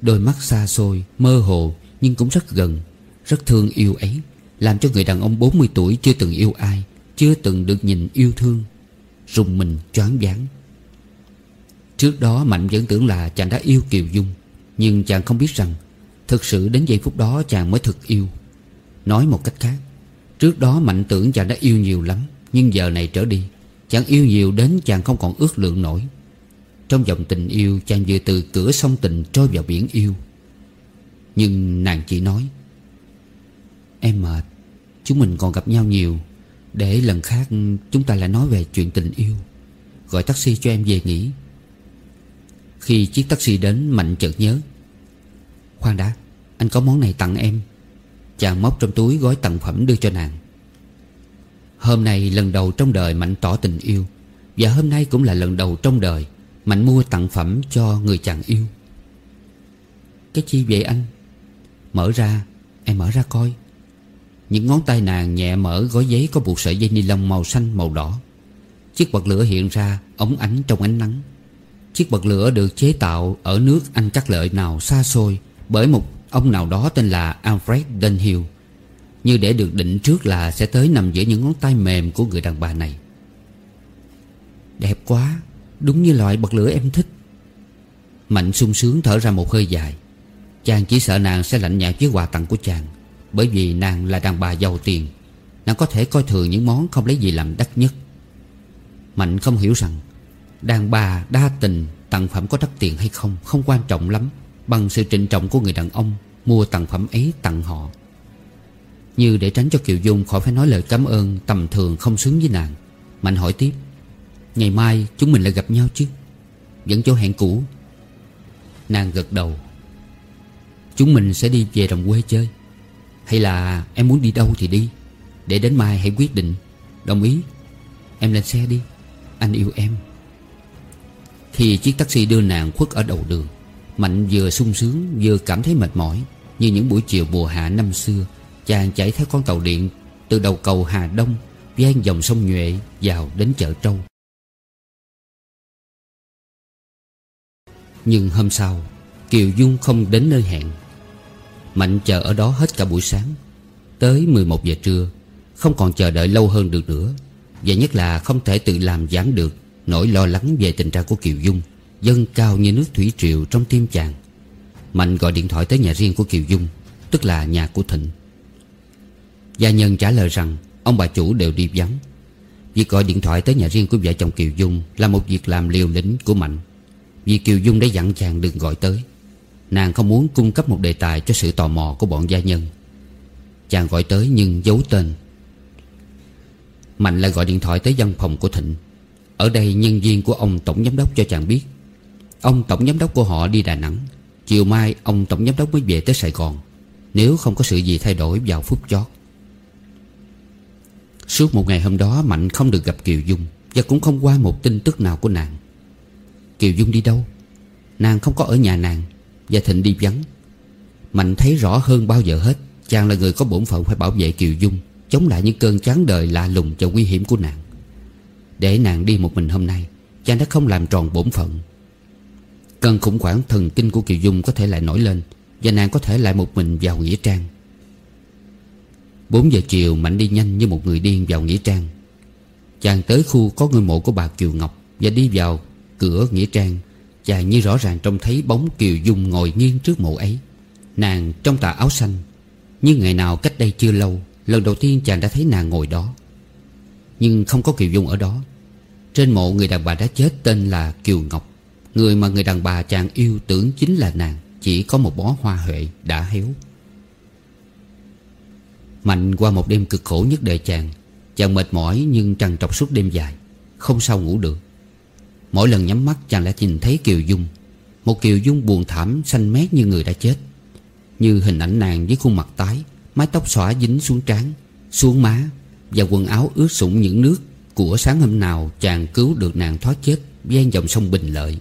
Đôi mắt xa xôi, mơ hồ Nhưng cũng rất gần. Rất thương yêu ấy Làm cho người đàn ông 40 tuổi chưa từng yêu ai Chưa từng được nhìn yêu thương. Rùng mình choáng váng. Trước đó Mạnh vẫn tưởng là chàng đã yêu Kiều Dung Nhưng chàng không biết rằng Thực sự đến giây phút đó chàng mới thực yêu. Nói một cách khác Trước đó Mạnh tưởng chàng đã yêu nhiều lắm, Nhưng giờ này trở đi, Chàng yêu nhiều đến chàng không còn ước lượng nổi. Trong dòng tình yêu, chàng vừa từ cửa sông tình trôi vào biển yêu. Nhưng nàng chỉ nói, Em mệt Chúng mình còn gặp nhau nhiều, Để lần khác chúng ta lại nói về chuyện tình yêu. Gọi taxi cho em về nghỉ. Khi chiếc taxi đến, Mạnh chợt nhớ, Khoan đã, Anh có món này tặng em. Chàng móc trong túi gói tặng phẩm đưa cho nàng. Hôm nay lần đầu trong đời Mạnh tỏ tình yêu, Và hôm nay cũng là lần đầu trong đời Mạnh mua tặng phẩm cho người chàng yêu. Cái chi vậy anh? Mở ra, Em mở ra coi. Những ngón tay nàng nhẹ mở, gói giấy Có buộc sợi dây ni lông màu xanh, màu đỏ. Chiếc bật lửa hiện ra ống ánh trong ánh nắng. Chiếc bật lửa được chế tạo Ở nước Anh cắt lợi nào xa xôi Bởi một ông nào đó tên là Alfred Dunhill. Như để được định trước là Sẽ tới nằm giữa những ngón tay mềm Của người đàn bà này. Đẹp quá, Đúng như loại bật lửa em thích. Mạnh sung sướng thở ra một hơi dài. Chàng chỉ sợ nàng sẽ lạnh nhạt với quà tặng của chàng, Bởi vì nàng là đàn bà giàu tiền. Nàng có thể coi thường những món không lấy gì làm đắt nhất. Mạnh không hiểu rằng, Đàn bà đa tình, Tặng phẩm có đắt tiền hay không Không quan trọng lắm. Bằng sự trịnh trọng của người đàn ông Mua tặng phẩm ấy tặng họ. Như để tránh cho Kiều Dung khỏi phải nói lời cảm ơn Tầm thường không xứng với nàng, Mạnh hỏi tiếp, Ngày mai chúng mình lại gặp nhau chứ? Vẫn chỗ hẹn cũ. Nàng gật đầu, Chúng mình sẽ đi về đồng quê chơi. Hay là em muốn đi đâu thì đi, Để đến mai hãy quyết định. Đồng ý, Em lên xe đi, Anh yêu em. Khi chiếc taxi đưa nàng khuất ở đầu đường Mạnh vừa sung sướng, vừa cảm thấy mệt mỏi. Như những buổi chiều mùa hạ năm xưa, Chàng chạy theo con tàu điện Từ đầu cầu Hà Đông Ven dòng sông Nhuệ vào đến chợ Trâu. Nhưng hôm sau, Kiều Dung không đến nơi hẹn. Mạnh chờ ở đó hết cả buổi sáng. Tới 11 giờ trưa, Không còn chờ đợi lâu hơn được nữa. Và nhất là không thể tự làm giảm được Nỗi lo lắng về tình trạng của Kiều Dung. Dâng cao như nước thủy triều trong tim chàng. Mạnh gọi điện thoại tới nhà riêng của Kiều Dung, Tức là nhà của Thịnh. Gia nhân trả lời rằng Ông bà chủ đều đi vắng. Việc gọi điện thoại tới nhà riêng của vợ chồng Kiều Dung Là một việc làm liều lĩnh của Mạnh. Vì Kiều Dung đã dặn chàng đừng gọi tới, Nàng không muốn cung cấp một đề tài cho sự tò mò của bọn gia nhân. Chàng gọi tới nhưng giấu tên. Mạnh lại gọi điện thoại tới văn phòng của Thịnh. Ở đây nhân viên của ông Tổng Giám đốc cho chàng biết. Ông Tổng Giám đốc của họ đi Đà Nẵng. Chiều mai, ông Tổng Giám đốc mới về tới Sài Gòn. Nếu không có sự gì thay đổi vào phút chót. Suốt một ngày hôm đó, Mạnh không được gặp Kiều Dung Và cũng không qua một tin tức nào của nàng. Kiều Dung đi đâu? Nàng không có ở nhà nàng Và Thịnh đi vắng. Mạnh thấy rõ hơn bao giờ hết, Chàng là người có bổn phận phải bảo vệ Kiều Dung, Chống lại những cơn chán đời lạ lùng và nguy hiểm của nàng. Để nàng đi một mình hôm nay, Chàng đã không làm tròn bổn phận. Cơn khủng hoảng thần kinh của Kiều Dung có thể lại nổi lên, Và nàng có thể lại một mình vào Nghĩa Trang. 4 giờ chiều, Mạnh đi nhanh như một người điên vào Nghĩa Trang. Chàng tới khu có ngôi mộ của bà Kiều Ngọc Và đi vào cửa Nghĩa Trang. Chàng như rõ ràng trông thấy bóng Kiều Dung ngồi nghiêng trước mộ ấy. Nàng trong tà áo xanh Như ngày nào cách đây chưa lâu, Lần đầu tiên chàng đã thấy nàng ngồi đó. Nhưng không có Kiều Dung ở đó. Trên mộ người đàn bà đã chết tên là Kiều Ngọc. Người mà người đàn bà chàng yêu tưởng chính là nàng, Chỉ có một bó hoa huệ đã héo. Mạnh qua một đêm cực khổ nhất đời chàng Chàng mệt mỏi nhưng trằn trọc suốt đêm dài, Không sao ngủ được. Mỗi lần nhắm mắt chàng lại nhìn thấy Kiều Dung, Một Kiều Dung buồn thảm, xanh mét như người đã chết. Như hình ảnh nàng với khuôn mặt tái, Mái tóc xõa dính xuống trán, Xuống má Và quần áo ướt sũng những nước Của sáng hôm nào chàng cứu được nàng thoát chết Ven dòng sông Bình Lợi.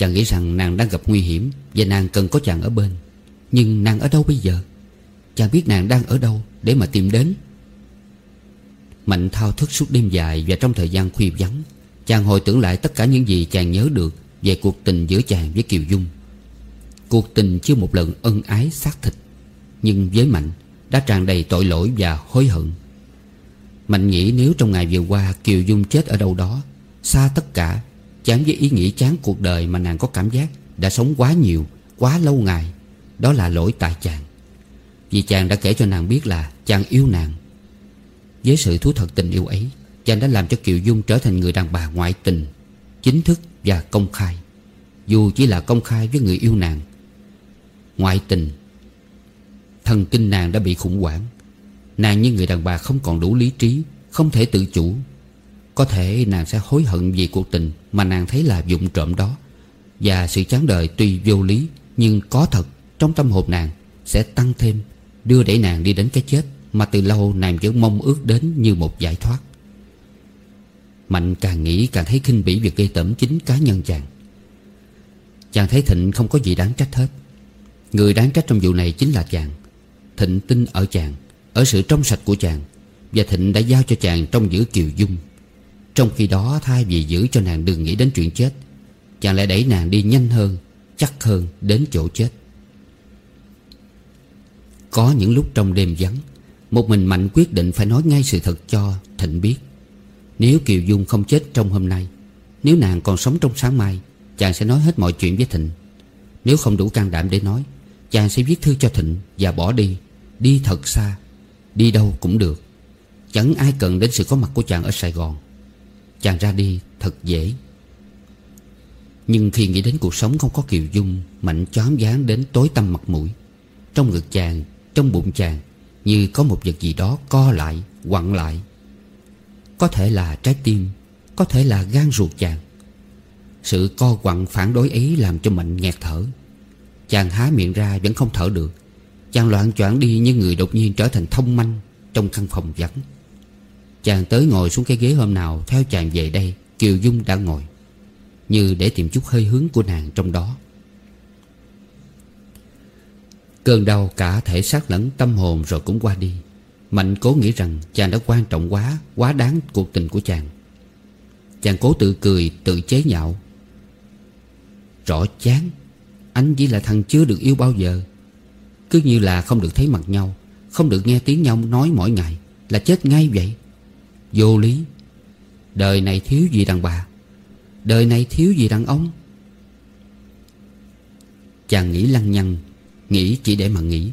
Chàng nghĩ rằng nàng đang gặp nguy hiểm Và nàng cần có chàng ở bên. Nhưng nàng ở đâu bây giờ? Chàng biết nàng đang ở đâu Để mà tìm đến? Mạnh thao thức suốt đêm dài Và trong thời gian khuya vắng, Chàng hồi tưởng lại tất cả những gì chàng nhớ được Về cuộc tình giữa chàng với Kiều Dung. Cuộc tình chưa một lần ân ái xác thịt, Nhưng với Mạnh Đã tràn đầy tội lỗi và hối hận. Mạnh nghĩ nếu trong ngày vừa qua Kiều Dung chết ở đâu đó, Xa tất cả Chán với ý nghĩ chán cuộc đời mà nàng có cảm giác Đã sống quá nhiều, quá lâu ngày Đó là lỗi tại chàng. Vì chàng đã kể cho nàng biết là Chàng yêu nàng. Với sự thú thật tình yêu ấy Chàng đã làm cho Kiều Dung trở thành người đàn bà ngoại tình Chính thức và công khai. Dù chỉ là công khai với người yêu nàng. Ngoại tình. Thần kinh nàng đã bị khủng hoảng. Nàng như người đàn bà không còn đủ lý trí Không thể tự chủ. Có thể nàng sẽ hối hận vì cuộc tình Mà nàng thấy là dụng trộm đó. Và sự chán đời tuy vô lý, Nhưng có thật, trong tâm hồn nàng Sẽ tăng thêm, Đưa đẩy nàng đi đến cái chết Mà từ lâu nàng vẫn mong ước đến như một giải thoát. Mạnh càng nghĩ càng thấy khinh bỉ việc gây tẩm chính cá nhân chàng. Chàng thấy Thịnh không có gì đáng trách hết. Người đáng trách trong vụ này chính là chàng. Thịnh tin ở chàng, Ở sự trong sạch của chàng, Và Thịnh đã giao cho chàng trong giữ Kiều Dung. Trong khi đó, thay vì giữ cho nàng đừng nghĩ đến chuyện chết, Chàng lại đẩy nàng đi nhanh hơn, Chắc hơn đến chỗ chết. Có những lúc trong đêm vắng, Một mình Mạnh quyết định phải nói ngay sự thật cho Thịnh biết. Nếu Kiều Dung không chết trong hôm nay, Nếu nàng còn sống trong sáng mai, Chàng sẽ nói hết mọi chuyện với Thịnh. Nếu không đủ can đảm để nói, Chàng sẽ viết thư cho Thịnh Và bỏ đi Đi thật xa, Đi đâu cũng được. Chẳng ai cần đến sự có mặt của chàng ở Sài Gòn. Chàng ra đi thật dễ. Nhưng khi nghĩ đến cuộc sống không có Kiều Dung, Mạnh choáng dáng đến tối tăm mặt mũi. Trong ngực chàng, Trong bụng chàng, Như có một vật gì đó co lại, Quặn lại. Có thể là trái tim, Có thể là gan ruột chàng. Sự co quặn phản đối ấy Làm cho Mạnh nghẹt thở. Chàng há miệng ra vẫn không thở được. Chàng loạn choạng đi như người đột nhiên trở thành thông manh Trong căn phòng vắng. Chàng tới ngồi xuống cái ghế hôm nào, Theo chàng về đây, Kiều Dung đã ngồi, Như để tìm chút hơi hướng của nàng trong đó. Cơn đau cả thể xác lẫn tâm hồn rồi cũng qua đi. Mạnh cố nghĩ rằng chàng đã quan trọng quá Quá đáng cuộc tình của chàng. Chàng cố tự cười, tự chế nhạo. Rõ chán, Anh chỉ là thằng chưa được yêu bao giờ. Cứ như là không được thấy mặt nhau, Không được nghe tiếng nhau nói mỗi ngày, Là chết ngay vậy. Vô lý. Đời này thiếu gì đàn bà? Đời này thiếu gì đàn ông? Chàng nghĩ lăng nhăng, Nghĩ chỉ để mà nghĩ.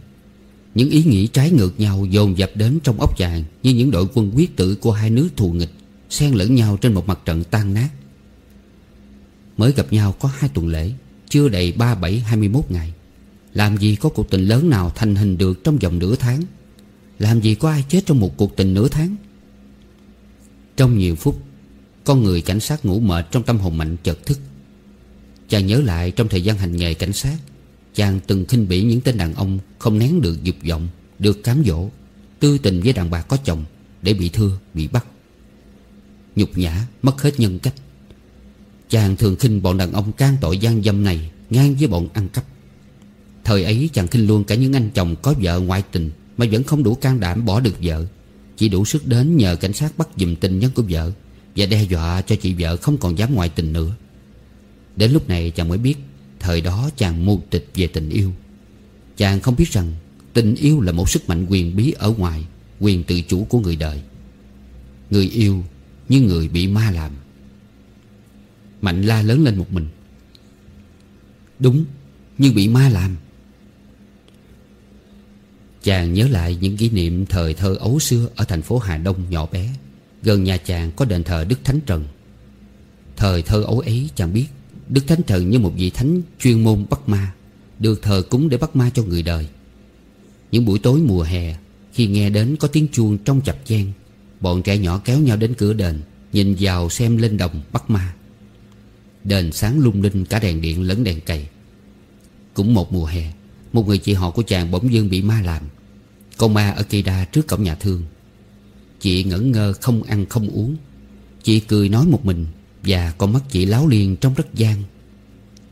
Những ý nghĩ trái ngược nhau dồn dập đến trong óc chàng Như những đội quân quyết tử của hai nước thù nghịch, Xen lẫn nhau trên một mặt trận tan nát. Mới gặp nhau có hai tuần lễ, Chưa đầy ba bảy hai mươi 21 ngày. Làm gì có cuộc tình lớn nào thành hình được trong vòng nửa tháng? Làm gì có ai chết trong một cuộc tình nửa tháng? Trong nhiều phút Con người cảnh sát ngủ mệt trong tâm hồn mạnh chợt thức. Chàng nhớ lại trong thời gian hành nghề cảnh sát Chàng từng khinh bỉ những tên đàn ông Không nén được dục vọng Được cám dỗ Tư tình với đàn bà có chồng Để bị thưa, bị bắt. Nhục nhã, mất hết nhân cách. Chàng thường khinh bọn đàn ông can tội gian dâm này Ngang với bọn ăn cắp. Thời ấy chàng khinh luôn cả những anh chồng có vợ ngoại tình Mà vẫn không đủ can đảm bỏ được vợ. Chỉ đủ sức đến nhờ cảnh sát bắt dùm tình nhân của vợ Và đe dọa cho chị vợ không còn dám ngoại tình nữa. Đến lúc này chàng mới biết Thời đó chàng mù tịch về tình yêu. Chàng không biết rằng Tình yêu là một sức mạnh quyền bí ở ngoài, Quyền tự chủ của người đời. Người yêu như người bị ma làm. Mạnh la lớn lên một mình. Đúng, Như bị ma làm. Chàng nhớ lại những kỷ niệm thời thơ ấu xưa Ở thành phố Hà Đông nhỏ bé, Gần nhà chàng có đền thờ Đức Thánh Trần. Thời thơ ấu ấy, chàng biết, Đức Thánh Trần như một vị thánh chuyên môn bắt ma, Được thờ cúng để bắt ma cho người đời. Những buổi tối mùa hè, Khi nghe đến có tiếng chuông trong chập chen Bọn trẻ nhỏ kéo nhau đến cửa đền, Nhìn vào xem lên đồng bắt ma. Đền sáng lung linh, cả đèn điện lẫn đèn cầy Cũng một mùa hè, Một người chị họ của chàng bỗng dưng bị ma làm. Con ma ở cây đa trước cổng nhà thương. Chị ngẩn ngơ không ăn không uống. Chị cười nói một mình Và con mắt chị láo liền trong rất gian.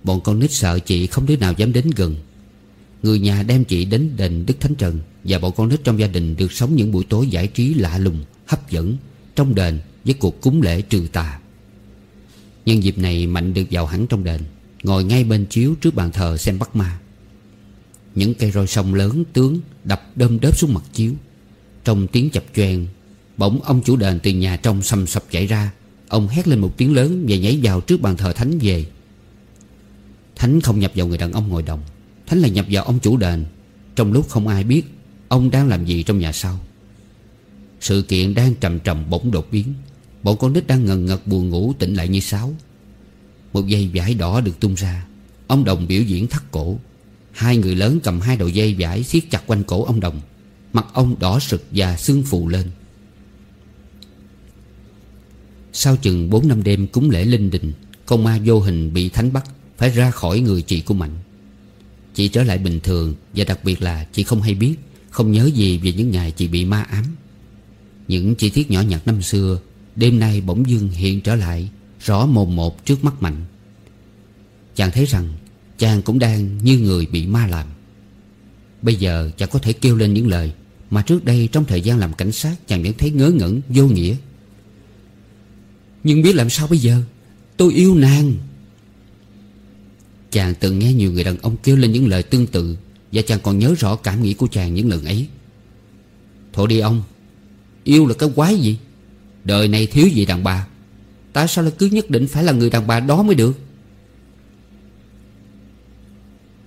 Bọn con nít sợ chị không đứa nào dám đến gần. Người nhà đem chị đến đền Đức Thánh Trần Và bọn con nít trong gia đình được sống những buổi tối giải trí lạ lùng, hấp dẫn Trong đền với cuộc cúng lễ trừ tà. Nhân dịp này Mạnh được vào hẳn trong đền Ngồi ngay bên chiếu trước bàn thờ xem bắt ma. Những cây roi sông lớn tướng Đập đơm đớp xuống mặt chiếu. Trong tiếng chập choen Bỗng ông chủ đền từ nhà trong sầm sập chạy ra. Ông hét lên một tiếng lớn Và nhảy vào trước bàn thờ Thánh về. Thánh không nhập vào người đàn ông ngồi đồng. Thánh lại nhập vào ông chủ đền. Trong lúc không ai biết, Ông đang làm gì trong nhà sau. Sự kiện đang trầm trầm bỗng đột biến. Bọn con nít đang ngần ngật buồn ngủ tỉnh lại như sáo. Một dây vải đỏ được tung ra. Ông Đồng biểu diễn thắt cổ. Hai người lớn cầm hai đầu dây vải siết chặt quanh cổ ông Đồng. Mặt ông đỏ sực và xương phù lên. Sau chừng 4 năm đêm cúng lễ linh đình, Con ma vô hình bị thánh bắt, Phải ra khỏi người chị của Mạnh. Chị trở lại bình thường Và đặc biệt là chị không hay biết, Không nhớ gì về những ngày chị bị ma ám. Những chi tiết nhỏ nhặt năm xưa, Đêm nay bỗng dưng hiện trở lại, Rõ mồm một trước mắt Mạnh. Chàng thấy rằng Chàng cũng đang như người bị ma làm. Bây giờ chàng có thể kêu lên những lời Mà trước đây trong thời gian làm cảnh sát Chàng vẫn thấy ngớ ngẩn, vô nghĩa. Nhưng biết làm sao bây giờ? Tôi yêu nàng. Chàng từng nghe nhiều người đàn ông kêu lên những lời tương tự Và chàng còn nhớ rõ cảm nghĩ của chàng những lần ấy. Thôi đi ông Yêu là cái quái gì? Đời này thiếu gì đàn bà. Tại sao lại cứ nhất định phải là người đàn bà đó mới được?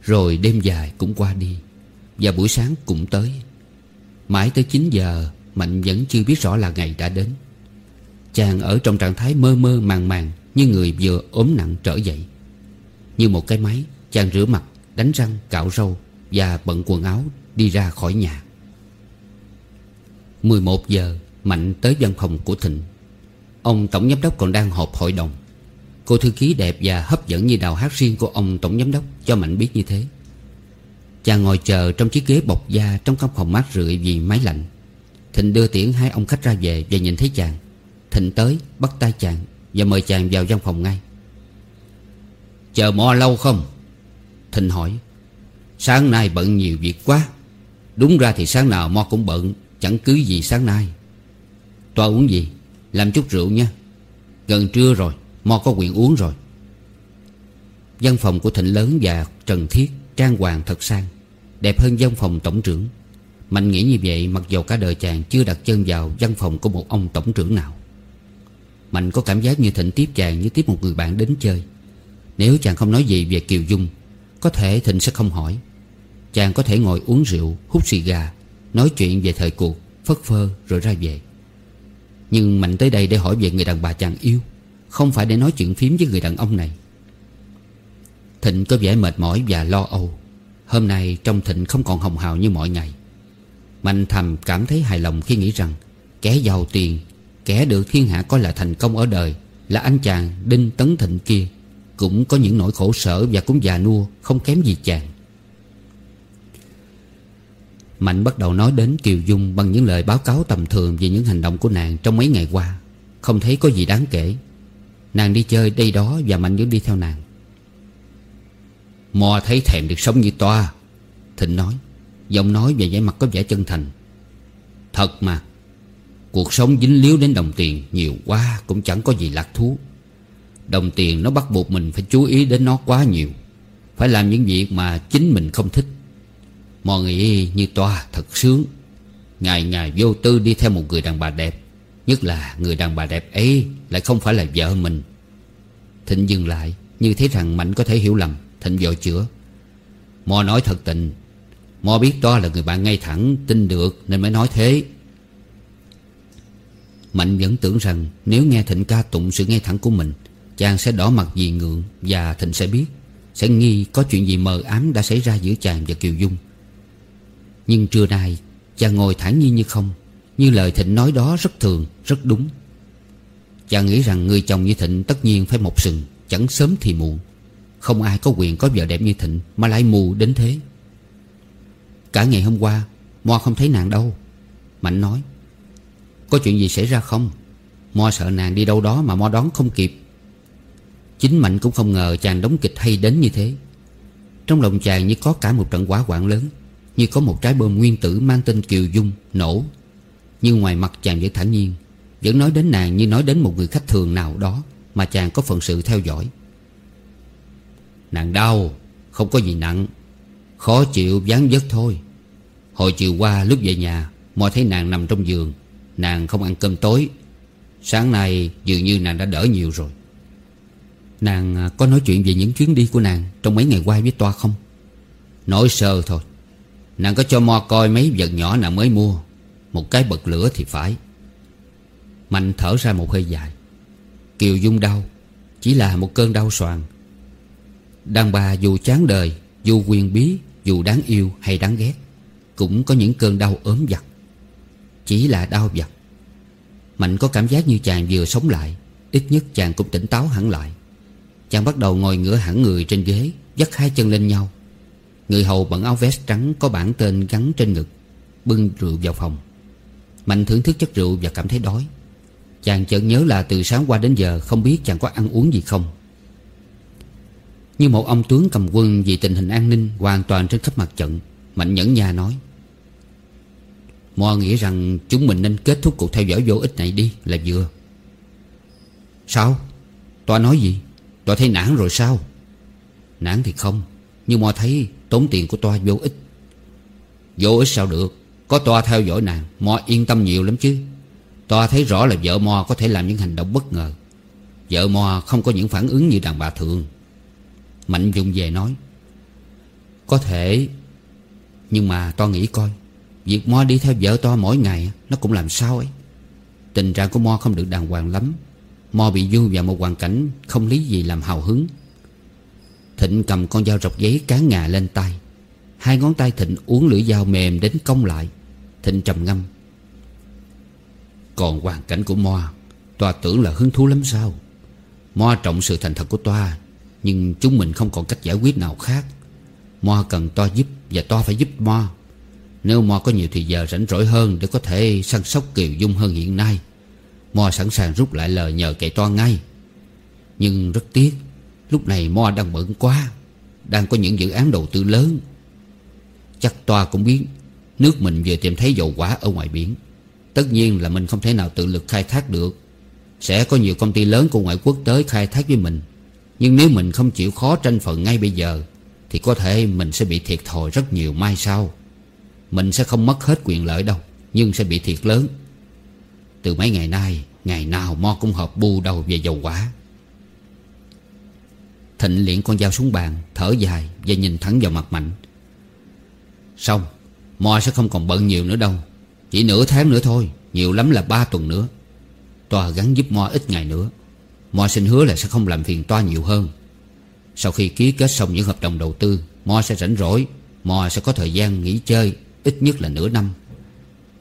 Rồi đêm dài cũng qua đi Và buổi sáng cũng tới. Mãi tới 9 giờ Mạnh vẫn chưa biết rõ là ngày đã đến. Chàng ở trong trạng thái mơ mơ màng màng Như người vừa ốm nặng trở dậy. Như một cái máy Chàng rửa mặt, đánh răng, cạo râu Và bận quần áo đi ra khỏi nhà. 11 giờ Mạnh tới văn phòng của Thịnh. Ông Tổng Giám Đốc còn đang họp hội đồng. Cô thư ký đẹp và hấp dẫn như đào hát riêng của ông Tổng Giám Đốc, Cho Mạnh biết như thế. Chàng ngồi chờ trong chiếc ghế bọc da Trong căn phòng mát rượi vì máy lạnh. Thịnh đưa tiễn hai ông khách ra về Và nhìn thấy chàng. Thịnh tới, bắt tay chàng Và mời chàng vào văn phòng ngay. Chờ mò lâu không? Thịnh hỏi. Sáng nay bận nhiều việc quá. Đúng ra thì sáng nào Mo cũng bận, Chẳng cứ gì sáng nay. Toa uống gì? Làm chút rượu nha. Gần trưa rồi. Mo có quyền uống rồi. Văn phòng của Thịnh lớn và Trần Thiết Trang hoàng thật sang Đẹp hơn văn phòng tổng trưởng. Mạnh nghĩ như vậy mặc dù cả đời chàng chưa đặt chân vào văn phòng của một ông tổng trưởng nào. Mạnh có cảm giác như Thịnh tiếp chàng như tiếp một người bạn đến chơi. Nếu chàng không nói gì về Kiều Dung Có thể Thịnh sẽ không hỏi. Chàng có thể ngồi uống rượu, hút xì gà Nói chuyện về thời cuộc, phất phơ rồi ra về. Nhưng Mạnh tới đây để hỏi về người đàn bà chàng yêu. Không phải để nói chuyện phím với người đàn ông này. Thịnh có vẻ mệt mỏi và lo âu. Hôm nay trong Thịnh không còn hồng hào như mọi ngày. Mạnh thầm cảm thấy hài lòng khi nghĩ rằng Kẻ giàu tiền, Kẻ được thiên hạ coi là thành công ở đời, Là anh chàng Đinh Tấn Thịnh kia, Cũng có những nỗi khổ sở và cũng già nua, Không kém gì chàng. Mạnh bắt đầu nói đến Kiều Dung Bằng những lời báo cáo tầm thường Về những hành động của nàng trong mấy ngày qua. Không thấy có gì đáng kể. Nàng đi chơi đây đó và Mạnh dũng đi theo nàng. Mò thấy thèm được sống như toa, Thịnh nói, Giọng nói và vẻ mặt có vẻ chân thành. Thật mà, Cuộc sống dính líu đến đồng tiền Nhiều quá cũng chẳng có gì lạc thú. Đồng tiền nó bắt buộc mình phải chú ý đến nó quá nhiều, Phải làm những việc mà chính mình không thích. Mò nghĩ như toa thật sướng, Ngày ngày vô tư đi theo một người đàn bà đẹp Nhất là người đàn bà đẹp ấy Lại không phải là vợ mình. Thịnh dừng lại, Như thấy rằng Mạnh có thể hiểu lầm, Thịnh vội chữa. Mo nói thật tình. Mo biết đó là người bạn ngay thẳng, Tin được nên mới nói thế. Mạnh vẫn tưởng rằng Nếu nghe Thịnh ca tụng sự ngay thẳng của mình, Chàng sẽ đỏ mặt vì ngượng Và Thịnh sẽ biết, Sẽ nghi có chuyện gì mờ ám đã xảy ra giữa chàng và Kiều Dung. Nhưng trưa nay, Chàng ngồi thản nhiên như không như lời Thịnh nói đó rất thường, rất đúng. Chàng nghĩ rằng người chồng như Thịnh tất nhiên phải một sừng Chẳng sớm thì muộn. Không ai có quyền có vợ đẹp như Thịnh Mà lại mù đến thế. Cả ngày hôm qua Mo không thấy nàng đâu. Mạnh nói Có chuyện gì xảy ra không? Mo sợ nàng đi đâu đó mà Mo đón không kịp. Chính Mạnh cũng không ngờ chàng đóng kịch hay đến như thế. Trong lòng chàng như có cả một trận quả quạng lớn Như có một trái bom nguyên tử mang tên Kiều Dung nổ. Nhưng ngoài mặt chàng vẫn thản nhiên, Vẫn nói đến nàng như nói đến một người khách thường nào đó Mà chàng có phận sự theo dõi. Nàng đau, Không có gì nặng, Khó chịu, ván vất thôi. Hồi chiều qua lúc về nhà, Mò thấy nàng nằm trong giường. Nàng không ăn cơm tối. Sáng nay dường như nàng đã đỡ nhiều rồi. Nàng à, có nói chuyện về những chuyến đi của nàng Trong mấy ngày qua với Toa không? Nói sơ thôi. Nàng có cho Mo coi mấy vật nhỏ nàng mới mua. Một cái bật lửa thì phải. Mạnh thở ra một hơi dài. Kiều Dung đau, Chỉ là một cơn đau soàn. Đàn bà dù chán đời, Dù quyền bí, Dù đáng yêu hay đáng ghét, Cũng có những cơn đau ốm vặt. Chỉ là đau vặt. Mạnh có cảm giác như chàng vừa sống lại, Ít nhất chàng cũng tỉnh táo hẳn lại. Chàng bắt đầu ngồi ngửa hẳn người trên ghế, Dắt hai chân lên nhau. Người hầu bận áo vest trắng có bản tên gắn trên ngực, Bưng rượu vào phòng. Mạnh thưởng thức chất rượu và cảm thấy đói Chàng chợt nhớ là từ sáng qua đến giờ Không biết chàng có ăn uống gì không Như một ông tướng cầm quân Vì tình hình an ninh hoàn toàn trên khắp mặt trận, Mạnh nhẫn nha nói, Mo nghĩ rằng chúng mình nên kết thúc cuộc theo dõi vô ích này đi, là vừa Sao? Toa nói gì? Toa thấy nản rồi sao? Nản thì không, Nhưng Mo thấy tốn tiền của Toa vô ích Vô ích sao được có Toa theo dõi nàng, Mo yên tâm nhiều lắm chứ. Toa thấy rõ là vợ Mo có thể làm những hành động bất ngờ. Vợ Mo không có những phản ứng như đàn bà thường. Mạnh dùng về nói, Có thể, Nhưng mà Toa nghĩ coi, Việc Mo đi theo vợ Toa mỗi ngày Nó cũng làm sao ấy? Tình trạng của Mo không được đàng hoàng lắm. Mo bị du vào một hoàn cảnh Không lý gì làm hào hứng. Thịnh cầm con dao rọc giấy cán ngà lên tay. Hai ngón tay Thịnh uống lưỡi dao mềm đến cong lại. Thịnh trầm ngâm. Còn hoàn cảnh của Moa, Toa tưởng là hứng thú lắm sao? Moa trọng sự thành thật của Toa Nhưng chúng mình không còn cách giải quyết nào khác. Moa cần Toa giúp Và Toa phải giúp Moa. Nếu Moa có nhiều thời giờ rảnh rỗi hơn Để có thể săn sóc Kiều Dung hơn hiện nay. Moa sẵn sàng rút lại lời nhờ cậy Toa ngay. Nhưng rất tiếc Lúc này Moa đang bận quá Đang có những dự án đầu tư lớn. Chắc Toa cũng biết Nước mình vừa tìm thấy dầu quả ở ngoài biển. Tất nhiên là mình không thể nào tự lực khai thác được. Sẽ có nhiều công ty lớn của ngoại quốc tới khai thác với mình. Nhưng nếu mình không chịu khó tranh phần ngay bây giờ, Thì có thể mình sẽ bị thiệt thòi rất nhiều mai sau. Mình sẽ không mất hết quyền lợi đâu, Nhưng sẽ bị thiệt lớn. Từ mấy ngày nay, Ngày nào Mo cũng họp bu đầu về dầu quả Thịnh liện con dao xuống bàn, Thở dài và nhìn thẳng vào mặt Mạnh. Xong Mo sẽ không còn bận nhiều nữa đâu. Chỉ nửa tháng nữa thôi Nhiều lắm là ba tuần nữa. Toa gắn giúp Mo ít ngày nữa. Mo xin hứa là sẽ không làm phiền Toa nhiều hơn. Sau khi ký kết xong những hợp đồng đầu tư Mo sẽ rảnh rỗi. Mo sẽ có thời gian nghỉ chơi Ít nhất là nửa năm.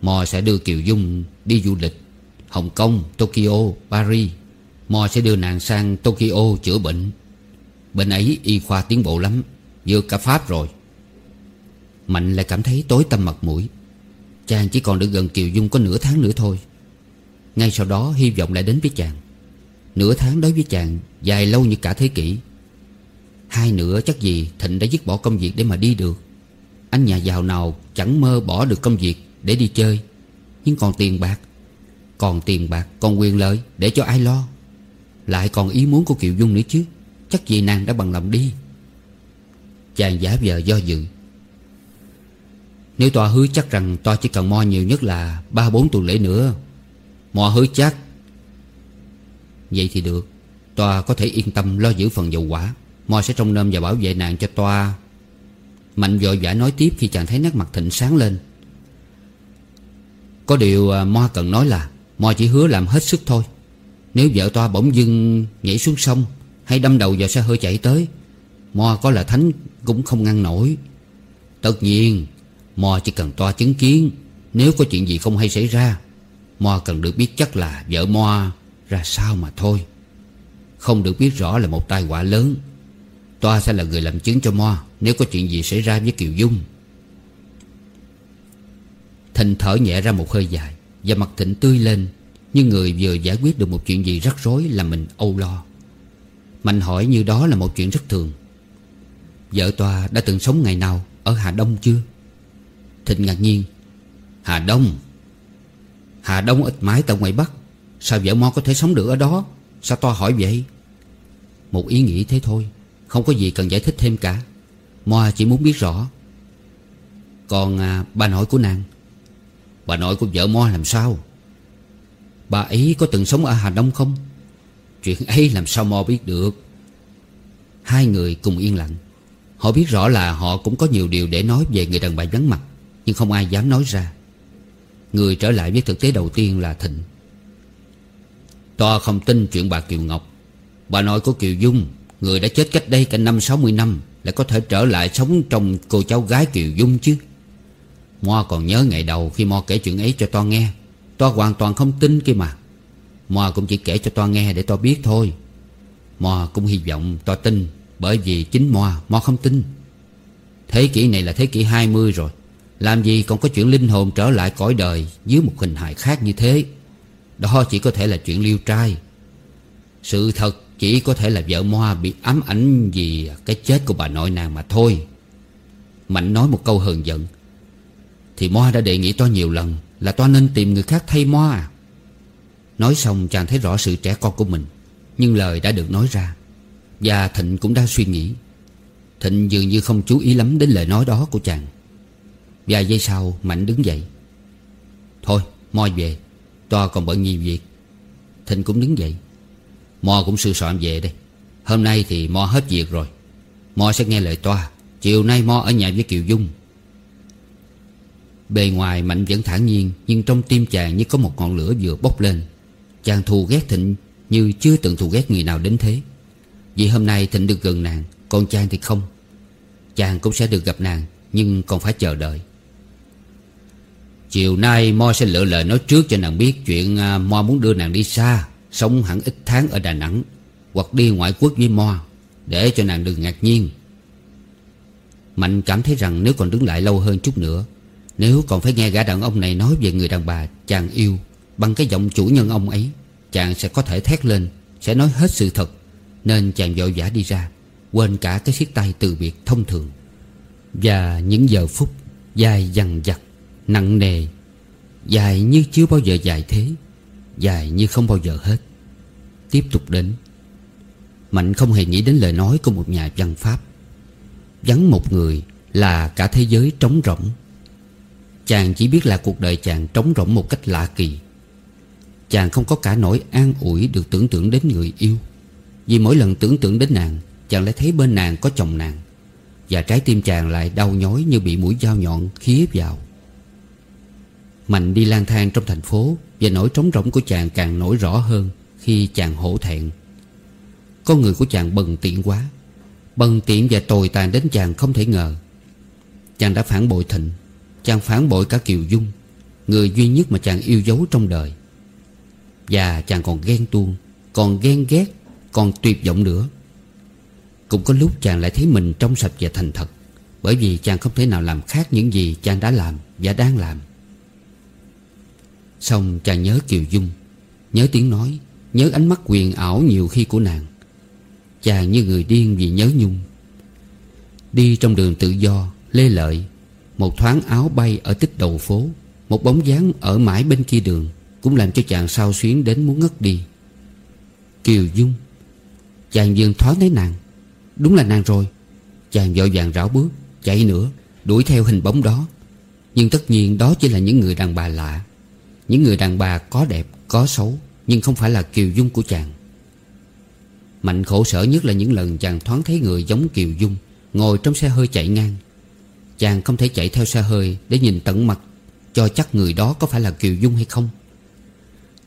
Mo sẽ đưa Kiều Dung đi du lịch Hồng Kông, Tokyo, Paris. Mo sẽ đưa nàng sang Tokyo chữa bệnh. Bên ấy y khoa tiến bộ lắm Vượt cả Pháp rồi. Mạnh lại cảm thấy tối tâm mặt mũi. Chàng chỉ còn được gần Kiều Dung có nửa tháng nữa thôi. Ngay sau đó, hy vọng lại đến với chàng. Nửa tháng đối với chàng, Dài lâu như cả thế kỷ. Hai nữa chắc gì Thịnh đã dứt bỏ công việc để mà đi được. Anh nhà giàu nào chẳng mơ bỏ được công việc Để đi chơi. Nhưng còn tiền bạc, Còn tiền bạc, còn quyền lợi Để cho ai lo. Lại còn ý muốn của Kiều Dung nữa chứ. Chắc gì nàng đã bằng lòng đi. Chàng giả vờ do dự. Nếu tòa hứa chắc rằng tòa chỉ cần mo nhiều nhất là ba, bốn tuần lễ nữa, Mo hứa chắc, Vậy thì được. Tòa có thể yên tâm lo giữ phần dầu quả Mo sẽ trông nom và bảo vệ nàng cho Tòa. Mạnh vội vã nói tiếp khi chàng thấy nét mặt Thịnh sáng lên. Có điều à, Mo cần nói là Mo chỉ hứa làm hết sức thôi. Nếu vợ Toa bỗng dưng nhảy xuống sông hay đâm đầu vào xe hơi chạy tới, Mo có là thánh cũng không ngăn nổi. Tất nhiên Mo chỉ cần toa chứng kiến, Nếu có chuyện gì không hay xảy ra, Mo cần được biết chắc là vợ Mo ra sao mà thôi. Không được biết rõ là một tai họa lớn. Toa sẽ là người làm chứng cho Mo Nếu có chuyện gì xảy ra với Kiều Dung. Thịnh thở nhẹ ra một hơi dài Và mặt Thịnh tươi lên Như người vừa giải quyết được một chuyện gì rắc rối Làm mình âu lo. Mạnh hỏi như đó là một chuyện rất thường. Vợ toa đã từng sống ngày nào Ở Hà Đông chưa? Thịnh ngạc nhiên. Hà Đông. Hà Đông ít mái tại ngoài Bắc. Sao vợ Mo có thể sống được ở đó? Sao To hỏi vậy? Một ý nghĩ thế thôi. Không có gì cần giải thích thêm cả. Mo chỉ muốn biết rõ. Còn à, bà nội của nàng? Bà nội của vợ Mo làm sao? Bà ấy có từng sống ở Hà Đông không? Chuyện ấy làm sao Mo biết được? Hai người cùng yên lặng. Họ biết rõ là họ cũng có nhiều điều để nói về người đàn bà vắng mặt. Nhưng không ai dám nói ra. Người trở lại với thực tế đầu tiên là Thịnh. Toa không tin chuyện bà Kiều Ngọc. Bà nội của Kiều Dung, Người đã chết cách đây cả năm sáu mươi năm, Lại có thể trở lại sống trong cô cháu gái Kiều Dung chứ? Mo còn nhớ ngày đầu khi Mo kể chuyện ấy cho Toa nghe. Toa hoàn toàn không tin kia mà. Mo cũng chỉ kể cho Toa nghe để Toa biết thôi. Mo cũng hy vọng Toa tin, Bởi vì chính Mo Mo không tin. Thế kỷ này là thế kỷ 20 rồi. Làm gì còn có chuyện linh hồn trở lại cõi đời Dưới một hình hài khác như thế? Đó chỉ có thể là chuyện liêu trai. Sự thật chỉ có thể là vợ Moa bị ám ảnh vì cái chết của bà nội nàng mà thôi. Mạnh nói một câu hờn giận. Thì Moa đã đề nghị Toa nhiều lần Là Toa nên tìm người khác thay Moa. À Nói xong chàng thấy rõ sự trẻ con của mình, Nhưng lời đã được nói ra. Và Thịnh cũng đang suy nghĩ. Thịnh dường như không chú ý lắm đến lời nói đó của chàng. Vài giây sau, Mạnh đứng dậy. Thôi moi về. Toa còn bận nhiều việc. Thịnh cũng đứng dậy. Mo cũng sửa soạn về đây. Hôm nay thì Mo hết việc rồi. Mo sẽ nghe lời Toa Chiều nay Mo ở nhà với Kiều Dung. Bề ngoài, Mạnh vẫn thản nhiên, Nhưng trong tim chàng như có một ngọn lửa vừa bốc lên. Chàng thù ghét Thịnh Như chưa từng thù ghét người nào đến thế. Vì hôm nay Thịnh được gần nàng, Còn chàng thì không. Chàng cũng sẽ được gặp nàng, Nhưng còn phải chờ đợi. Chiều nay Mo sẽ lựa lời nói trước cho nàng biết Chuyện à, Mo muốn đưa nàng đi xa, Sống hẳn ít tháng ở Đà Nẵng, Hoặc đi ngoại quốc với Mo, Để cho nàng đừng ngạc nhiên. Mạnh cảm thấy rằng nếu còn đứng lại lâu hơn chút nữa, Nếu còn phải nghe gã đàn ông này nói về người đàn bà chàng yêu Bằng cái giọng chủ nhân ông ấy, Chàng sẽ có thể thét lên, Sẽ nói hết sự thật, Nên chàng vội vã đi ra, Quên cả cái siết tay từ biệt thông thường. Và những giờ phút Dài dằn dặt Nặng nề, Dài như chưa bao giờ dài thế, Dài như không bao giờ hết. Tiếp tục đến. Mạnh không hề nghĩ đến lời nói của một nhà văn pháp. Vắng một người là cả thế giới trống rỗng. Chàng chỉ biết là cuộc đời chàng trống rỗng một cách lạ kỳ. Chàng không có cả nỗi an ủi được tưởng tượng đến người yêu. Vì mỗi lần tưởng tượng đến nàng, Chàng lại thấy bên nàng có chồng nàng, Và trái tim chàng lại đau nhói như bị mũi dao nhọn khía vào. Mạnh đi lang thang trong thành phố Và nỗi trống rỗng của chàng càng nổi rõ hơn Khi chàng hổ thẹn. Con người của chàng bần tiện quá, Bần tiện và tồi tàn đến chàng không thể ngờ. Chàng đã phản bội Thịnh, Chàng phản bội cả Kiều Dung, Người duy nhất mà chàng yêu dấu trong đời. Và chàng còn ghen tuông, Còn ghen ghét, Còn tuyệt vọng nữa. Cũng có lúc chàng lại thấy mình trong sạch và thành thật, Bởi vì chàng không thể nào làm khác những gì chàng đã làm và đang làm. Xong chàng nhớ Kiều Dung, Nhớ tiếng nói, Nhớ ánh mắt quyền ảo nhiều khi của nàng. Chàng như người điên vì nhớ Nhung. Đi trong đường tự do, Lê lợi, Một thoáng áo bay ở tích đầu phố, Một bóng dáng ở mãi bên kia đường, Cũng làm cho chàng sao xuyến đến muốn ngất đi. Kiều Dung, Chàng dường thoáng thấy nàng. Đúng là nàng rồi. Chàng vội vàng rảo bước, Chạy nữa, Đuổi theo hình bóng đó. Nhưng tất nhiên đó chỉ là những người đàn bà lạ. Những người đàn bà có đẹp, Có xấu, Nhưng không phải là Kiều Dung của chàng. Mạnh khổ sở nhất là những lần chàng thoáng thấy người giống Kiều Dung, Ngồi trong xe hơi chạy ngang. Chàng không thể chạy theo xe hơi Để nhìn tận mặt Cho chắc người đó có phải là Kiều Dung hay không.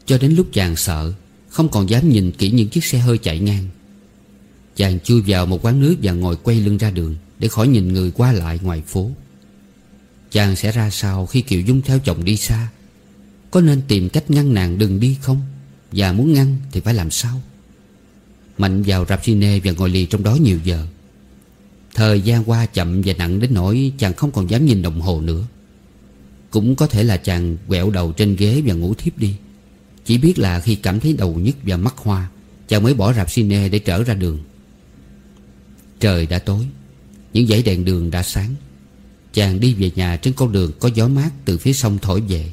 Cho đến lúc chàng sợ, Không còn dám nhìn kỹ những chiếc xe hơi chạy ngang. Chàng chui vào một quán nước Và ngồi quay lưng ra đường Để khỏi nhìn người qua lại ngoài phố. Chàng sẽ ra sao khi Kiều Dung theo chồng đi xa? Có nên tìm cách ngăn nàng đừng đi không? Và muốn ngăn thì phải làm sao? Mạnh vào rạp cine và ngồi lì trong đó nhiều giờ. Thời gian qua chậm và nặng đến nỗi chàng không còn dám nhìn đồng hồ nữa. Cũng có thể là chàng quẹo đầu trên ghế và ngủ thiếp đi. Chỉ biết là khi cảm thấy đầu nhức và mắt hoa, Chàng mới bỏ rạp cine để trở ra đường. Trời đã tối, Những dãy đèn đường đã sáng. Chàng đi về nhà trên con đường có gió mát từ phía sông thổi về.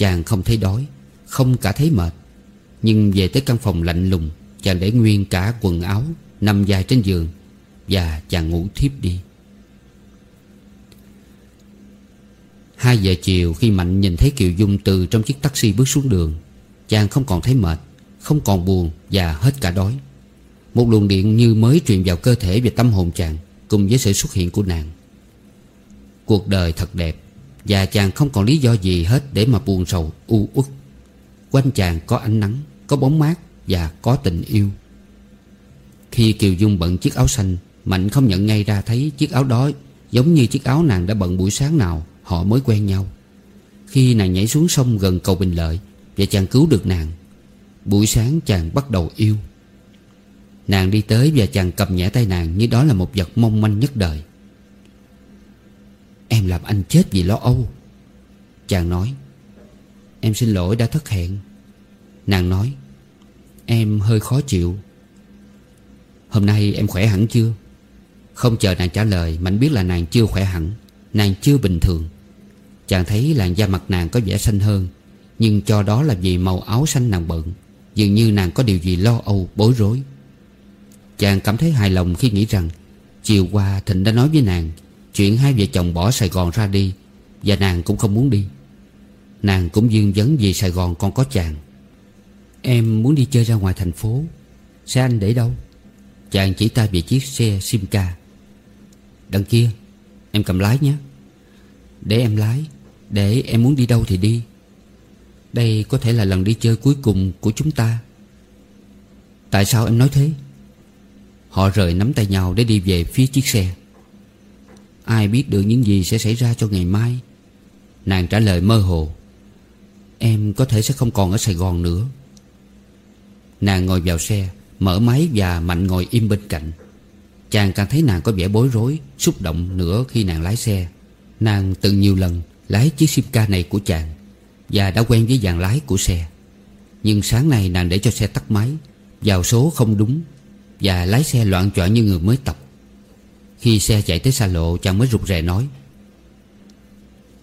Chàng không thấy đói, Không cả thấy mệt. Nhưng về tới căn phòng lạnh lùng, Chàng để nguyên cả quần áo, Nằm dài trên giường, Và chàng ngủ thiếp đi. Hai giờ chiều khi Mạnh nhìn thấy Kiều Dung từ trong chiếc taxi bước xuống đường, Chàng không còn thấy mệt, Không còn buồn và hết cả đói. Một luồng điện như mới truyền vào cơ thể và tâm hồn chàng Cùng với sự xuất hiện của nàng. Cuộc đời thật đẹp. Và chàng không còn lý do gì hết để mà buồn sầu, u uất. Quanh chàng có ánh nắng, có bóng mát và có tình yêu. Khi Kiều Dung bận chiếc áo xanh Mạnh không nhận ngay ra thấy chiếc áo đó Giống như chiếc áo nàng đã bận buổi sáng nào Họ mới quen nhau. Khi nàng nhảy xuống sông gần cầu Bình Lợi Và chàng cứu được nàng Buổi sáng chàng bắt đầu yêu. Nàng đi tới và chàng cầm nhẹ tay nàng Như đó là một vật mong manh nhất đời. Em làm anh chết vì lo âu. Chàng nói, Em xin lỗi đã thất hẹn. Nàng nói, Em hơi khó chịu. Hôm nay em khỏe hẳn chưa? Không chờ nàng trả lời Mạnh biết là nàng chưa khỏe hẳn, Nàng chưa bình thường. Chàng thấy làn da mặt nàng có vẻ xanh hơn, Nhưng cho đó là vì màu áo xanh nàng bận, Dường như nàng có điều gì lo âu, bối rối. Chàng cảm thấy hài lòng khi nghĩ rằng, Chiều qua Thịnh đã nói với nàng Chuyện hai vợ chồng bỏ Sài Gòn ra đi, Và nàng cũng không muốn đi. Nàng cũng duyên vấn vì Sài Gòn còn có chàng. Em muốn đi chơi ra ngoài thành phố. Xe anh để đâu? Chàng chỉ ta về chiếc xe Simca Đằng kia, Em cầm lái nhé. Để em lái, Để em muốn đi đâu thì đi. Đây có thể là lần đi chơi cuối cùng của chúng ta. Tại sao em nói thế? Họ rời nắm tay nhau để đi về phía chiếc xe. Ai biết được những gì sẽ xảy ra cho ngày mai? Nàng trả lời mơ hồ. Em có thể sẽ không còn ở Sài Gòn nữa. Nàng ngồi vào xe, Mở máy và Mạnh ngồi im bên cạnh. Chàng càng thấy nàng có vẻ bối rối, Xúc động nữa khi nàng lái xe. Nàng từng nhiều lần lái chiếc Simca này của chàng Và đã quen với dàn lái của xe. Nhưng sáng nay nàng để cho xe tắt máy, Vào số không đúng Và lái xe loạn trọn như người mới tập. Khi xe chạy tới xa lộ, chàng mới rụt rè nói,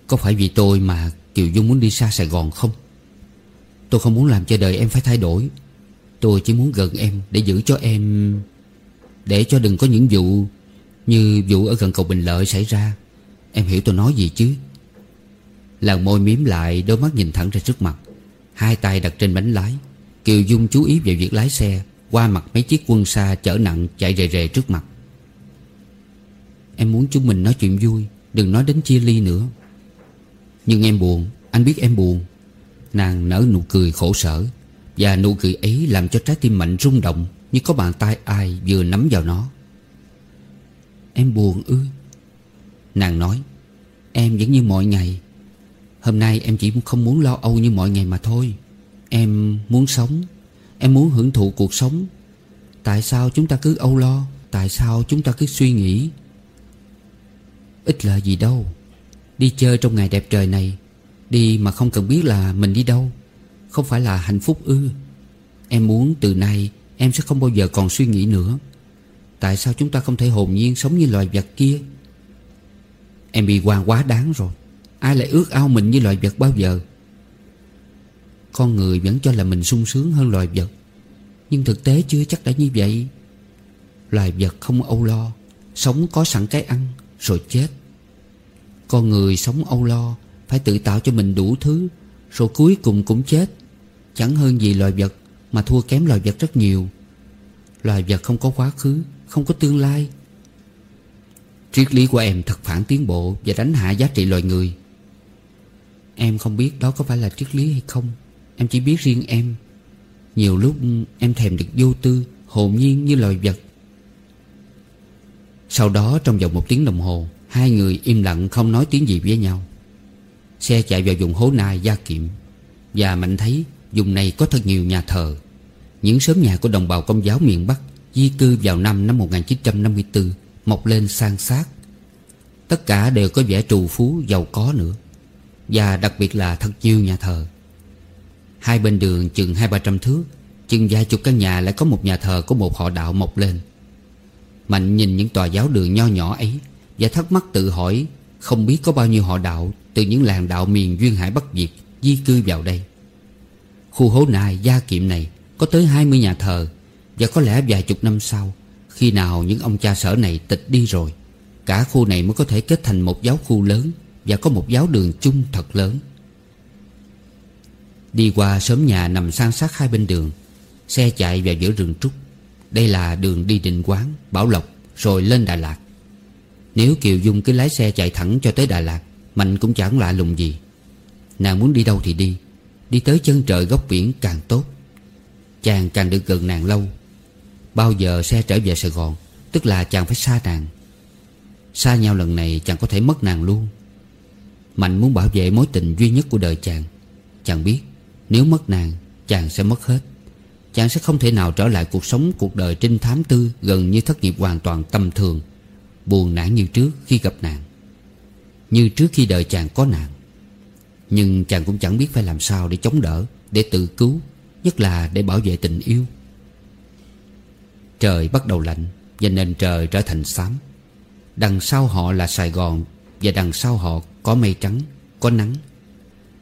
Có phải vì tôi mà Kiều Dung muốn đi xa Sài Gòn không? Tôi không muốn làm cho đời em phải thay đổi. Tôi chỉ muốn gần em Để giữ cho em, Để cho đừng có những vụ Như vụ ở gần cầu Bình Lợi xảy ra. Em hiểu tôi nói gì chứ? Làng môi miếm lại, Đôi mắt nhìn thẳng ra trước mặt. Hai tay đặt trên bánh lái. Kiều Dung chú ý về việc lái xe, Qua mặt mấy chiếc quân xa chở nặng chạy rề rề trước mặt. Em muốn chúng mình nói chuyện vui, Đừng nói đến chia ly nữa. Nhưng em buồn, Anh biết em buồn. Nàng nở nụ cười khổ sở, Và nụ cười ấy làm cho trái tim Mạnh rung động Như có bàn tay ai vừa nắm vào nó. Em buồn ư? Nàng nói, Em vẫn như mọi ngày. Hôm nay em chỉ không muốn lo âu như mọi ngày mà thôi. Em muốn sống, Em muốn hưởng thụ cuộc sống. Tại sao chúng ta cứ âu lo? Tại sao chúng ta cứ suy nghĩ? Ít lợi gì đâu. Đi chơi trong ngày đẹp trời này, Đi mà không cần biết là mình đi đâu. Không phải là hạnh phúc ư. Em muốn từ nay Em sẽ không bao giờ còn suy nghĩ nữa. Tại sao chúng ta không thể hồn nhiên Sống như loài vật kia? Em bị quan quá đáng rồi. Ai lại ước ao mình như loài vật bao giờ? Con người vẫn cho là mình sung sướng hơn loài vật, Nhưng thực tế chưa chắc đã như vậy. Loài vật không âu lo, Sống có sẵn cái ăn. Rồi chết. Con người sống âu lo, Phải tự tạo cho mình đủ thứ, Rồi cuối cùng cũng chết. Chẳng hơn gì loài vật Mà thua kém loài vật rất nhiều. Loài vật không có quá khứ, Không có tương lai. Triết lý của em thật phản tiến bộ Và đánh hạ giá trị loài người. Em không biết đó có phải là triết lý hay không. Em chỉ biết riêng em. Nhiều lúc em thèm được vô tư, Hồn nhiên như loài vật. Sau đó trong vòng một tiếng đồng hồ, Hai người im lặng không nói tiếng gì với nhau. Xe chạy vào vùng hố nai gia kiệm, Và Mạnh thấy vùng này có thật nhiều nhà thờ. Những xóm nhà của đồng bào công giáo miền Bắc Di cư vào năm năm 1954 Mọc lên sang sát. Tất cả đều có vẻ trù phú, giàu có nữa, Và đặc biệt là thật nhiều nhà thờ. Hai bên đường chừng hai ba trăm thước, Chừng vài chục căn nhà lại có một nhà thờ của một họ đạo mọc lên. Mạnh nhìn những tòa giáo đường nho nhỏ ấy Và thắc mắc tự hỏi, Không biết có bao nhiêu họ đạo Từ những làng đạo miền Duyên Hải Bắc Việt Di cư vào đây. Khu hố nai gia kiệm này Có tới 20 nhà thờ Và có lẽ vài chục năm sau, Khi nào những ông cha sở này tịch đi rồi, Cả khu này mới có thể kết thành một giáo khu lớn Và có một giáo đường chung thật lớn. Đi qua sớm nhà nằm san sát hai bên đường, Xe chạy vào giữa rừng trúc. Đây là đường đi định quán, Bảo Lộc, Rồi lên Đà Lạt. Nếu Kiều Dung cứ lái xe chạy thẳng cho tới Đà Lạt, Mạnh cũng chẳng lạ lùng gì. Nàng muốn đi đâu thì đi Đi tới chân trời góc biển càng tốt. Chàng càng được gần nàng lâu. Bao giờ xe trở về Sài Gòn, Tức là chàng phải xa nàng. Xa nhau lần này chàng có thể mất nàng luôn. Mạnh muốn bảo vệ mối tình duy nhất của đời chàng. Chàng biết, Nếu mất nàng, chàng sẽ mất hết. Chàng sẽ không thể nào trở lại cuộc sống cuộc đời trinh thám tư Gần như thất nghiệp hoàn toàn tâm thường Buồn nản như trước khi gặp nạn, Như trước khi đời chàng có nạn. Nhưng chàng cũng chẳng biết phải làm sao để chống đỡ Để tự cứu Nhất là để bảo vệ tình yêu. Trời bắt đầu lạnh Và nền trời trở thành xám. Đằng sau họ là Sài Gòn Và đằng sau họ có mây trắng Có nắng.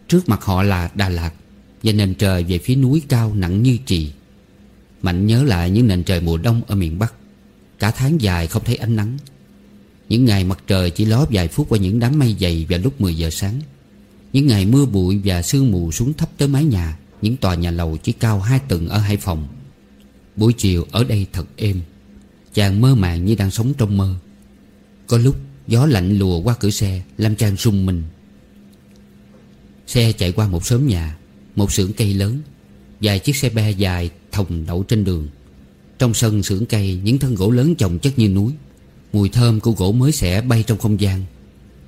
Trước mặt họ là Đà Lạt Và nền trời về phía núi cao nặng như trì Mạnh nhớ lại những nền trời mùa đông ở miền Bắc. Cả tháng dài không thấy ánh nắng. Những ngày mặt trời chỉ ló vài phút qua những đám mây dày vào lúc 10 giờ sáng. Những ngày mưa bụi và sương mù xuống thấp tới mái nhà, Những tòa nhà lầu chỉ cao hai tầng ở Hải Phòng. Buổi chiều ở đây thật êm. Chàng mơ màng như đang sống trong mơ. Có lúc gió lạnh lùa qua cửa xe Làm chàng rung mình. Xe chạy qua một xóm nhà, Một xưởng cây lớn. Vài chiếc xe be dài thòng đậu trên đường. Trong sân xưởng cây, Những thân gỗ lớn chồng chất như núi. Mùi thơm của gỗ mới xẻ bay trong không gian.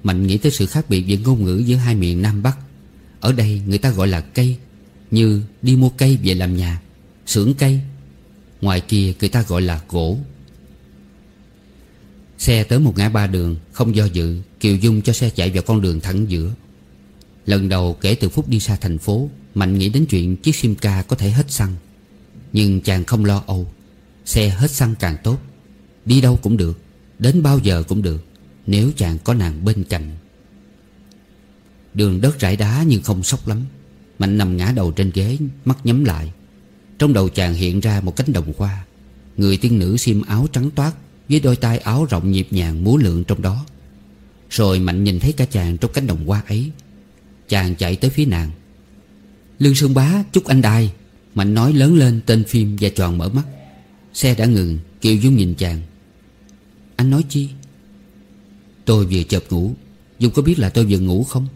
Mạnh nghĩ tới sự khác biệt về ngôn ngữ giữa hai miền Nam Bắc. Ở đây, người ta gọi là cây, Như đi mua cây về làm nhà, Xưởng cây. Ngoài kia, người ta gọi là gỗ. Xe tới một ngã ba đường, Không do dự, Kiều Dung cho xe chạy vào con đường thẳng giữa. Lần đầu kể từ phút đi xa thành phố, Mạnh nghĩ đến chuyện chiếc sim ca có thể hết xăng. Nhưng chàng không lo âu. Xe hết xăng càng tốt. Đi đâu cũng được, Đến bao giờ cũng được, Nếu chàng có nàng bên cạnh. Đường đất rải đá nhưng không sốc lắm. Mạnh nằm ngã đầu trên ghế, Mắt nhắm lại. Trong đầu chàng hiện ra một cánh đồng hoa. Người tiên nữ xiêm áo trắng toát, Với đôi tay áo rộng nhịp nhàng múa lượn trong đó. Rồi Mạnh nhìn thấy cả chàng trong cánh đồng hoa ấy. Chàng chạy tới phía nàng. Lương Sơn Bá, chúc anh đài Mạnh nói lớn lên tên phim và tròn mở mắt. Xe đã ngừng Kiều Dung nhìn chàng. Anh nói chi? Tôi vừa chợp ngủ. Dung có biết là tôi vừa ngủ không?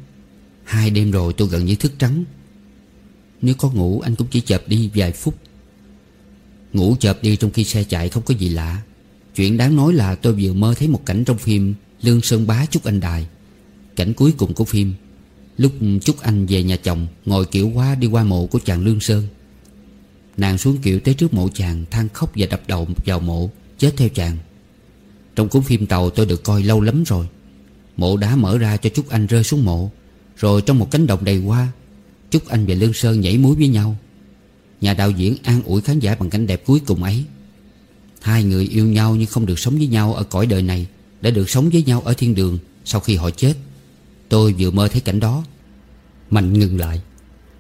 Hai đêm rồi tôi gần như thức trắng. Nếu có ngủ, anh cũng chỉ chợp đi vài phút. Ngủ chợp đi trong khi xe chạy không có gì lạ. Chuyện đáng nói là tôi vừa mơ thấy một cảnh trong phim Lương Sơn Bá chúc anh đài. Cảnh cuối cùng của phim, Lúc chúc anh về nhà chồng, Ngồi kiểu quá đi qua mộ của chàng Lương Sơn. Nàng xuống kiệu tới trước mộ chàng, than khóc và đập đầu vào mộ, Chết theo chàng. Trong cuốn phim tàu tôi được coi lâu lắm rồi. Mộ đá mở ra cho Trúc Anh rơi xuống mộ. Rồi trong một cánh đồng đầy hoa, Trúc Anh và Lương Sơn nhảy múa với nhau. Nhà đạo diễn an ủi khán giả bằng cảnh đẹp cuối cùng ấy. Hai người yêu nhau nhưng không được sống với nhau ở cõi đời này, Đã được sống với nhau ở thiên đường Sau khi họ chết. Tôi vừa mơ thấy cảnh đó. Mạnh ngừng lại.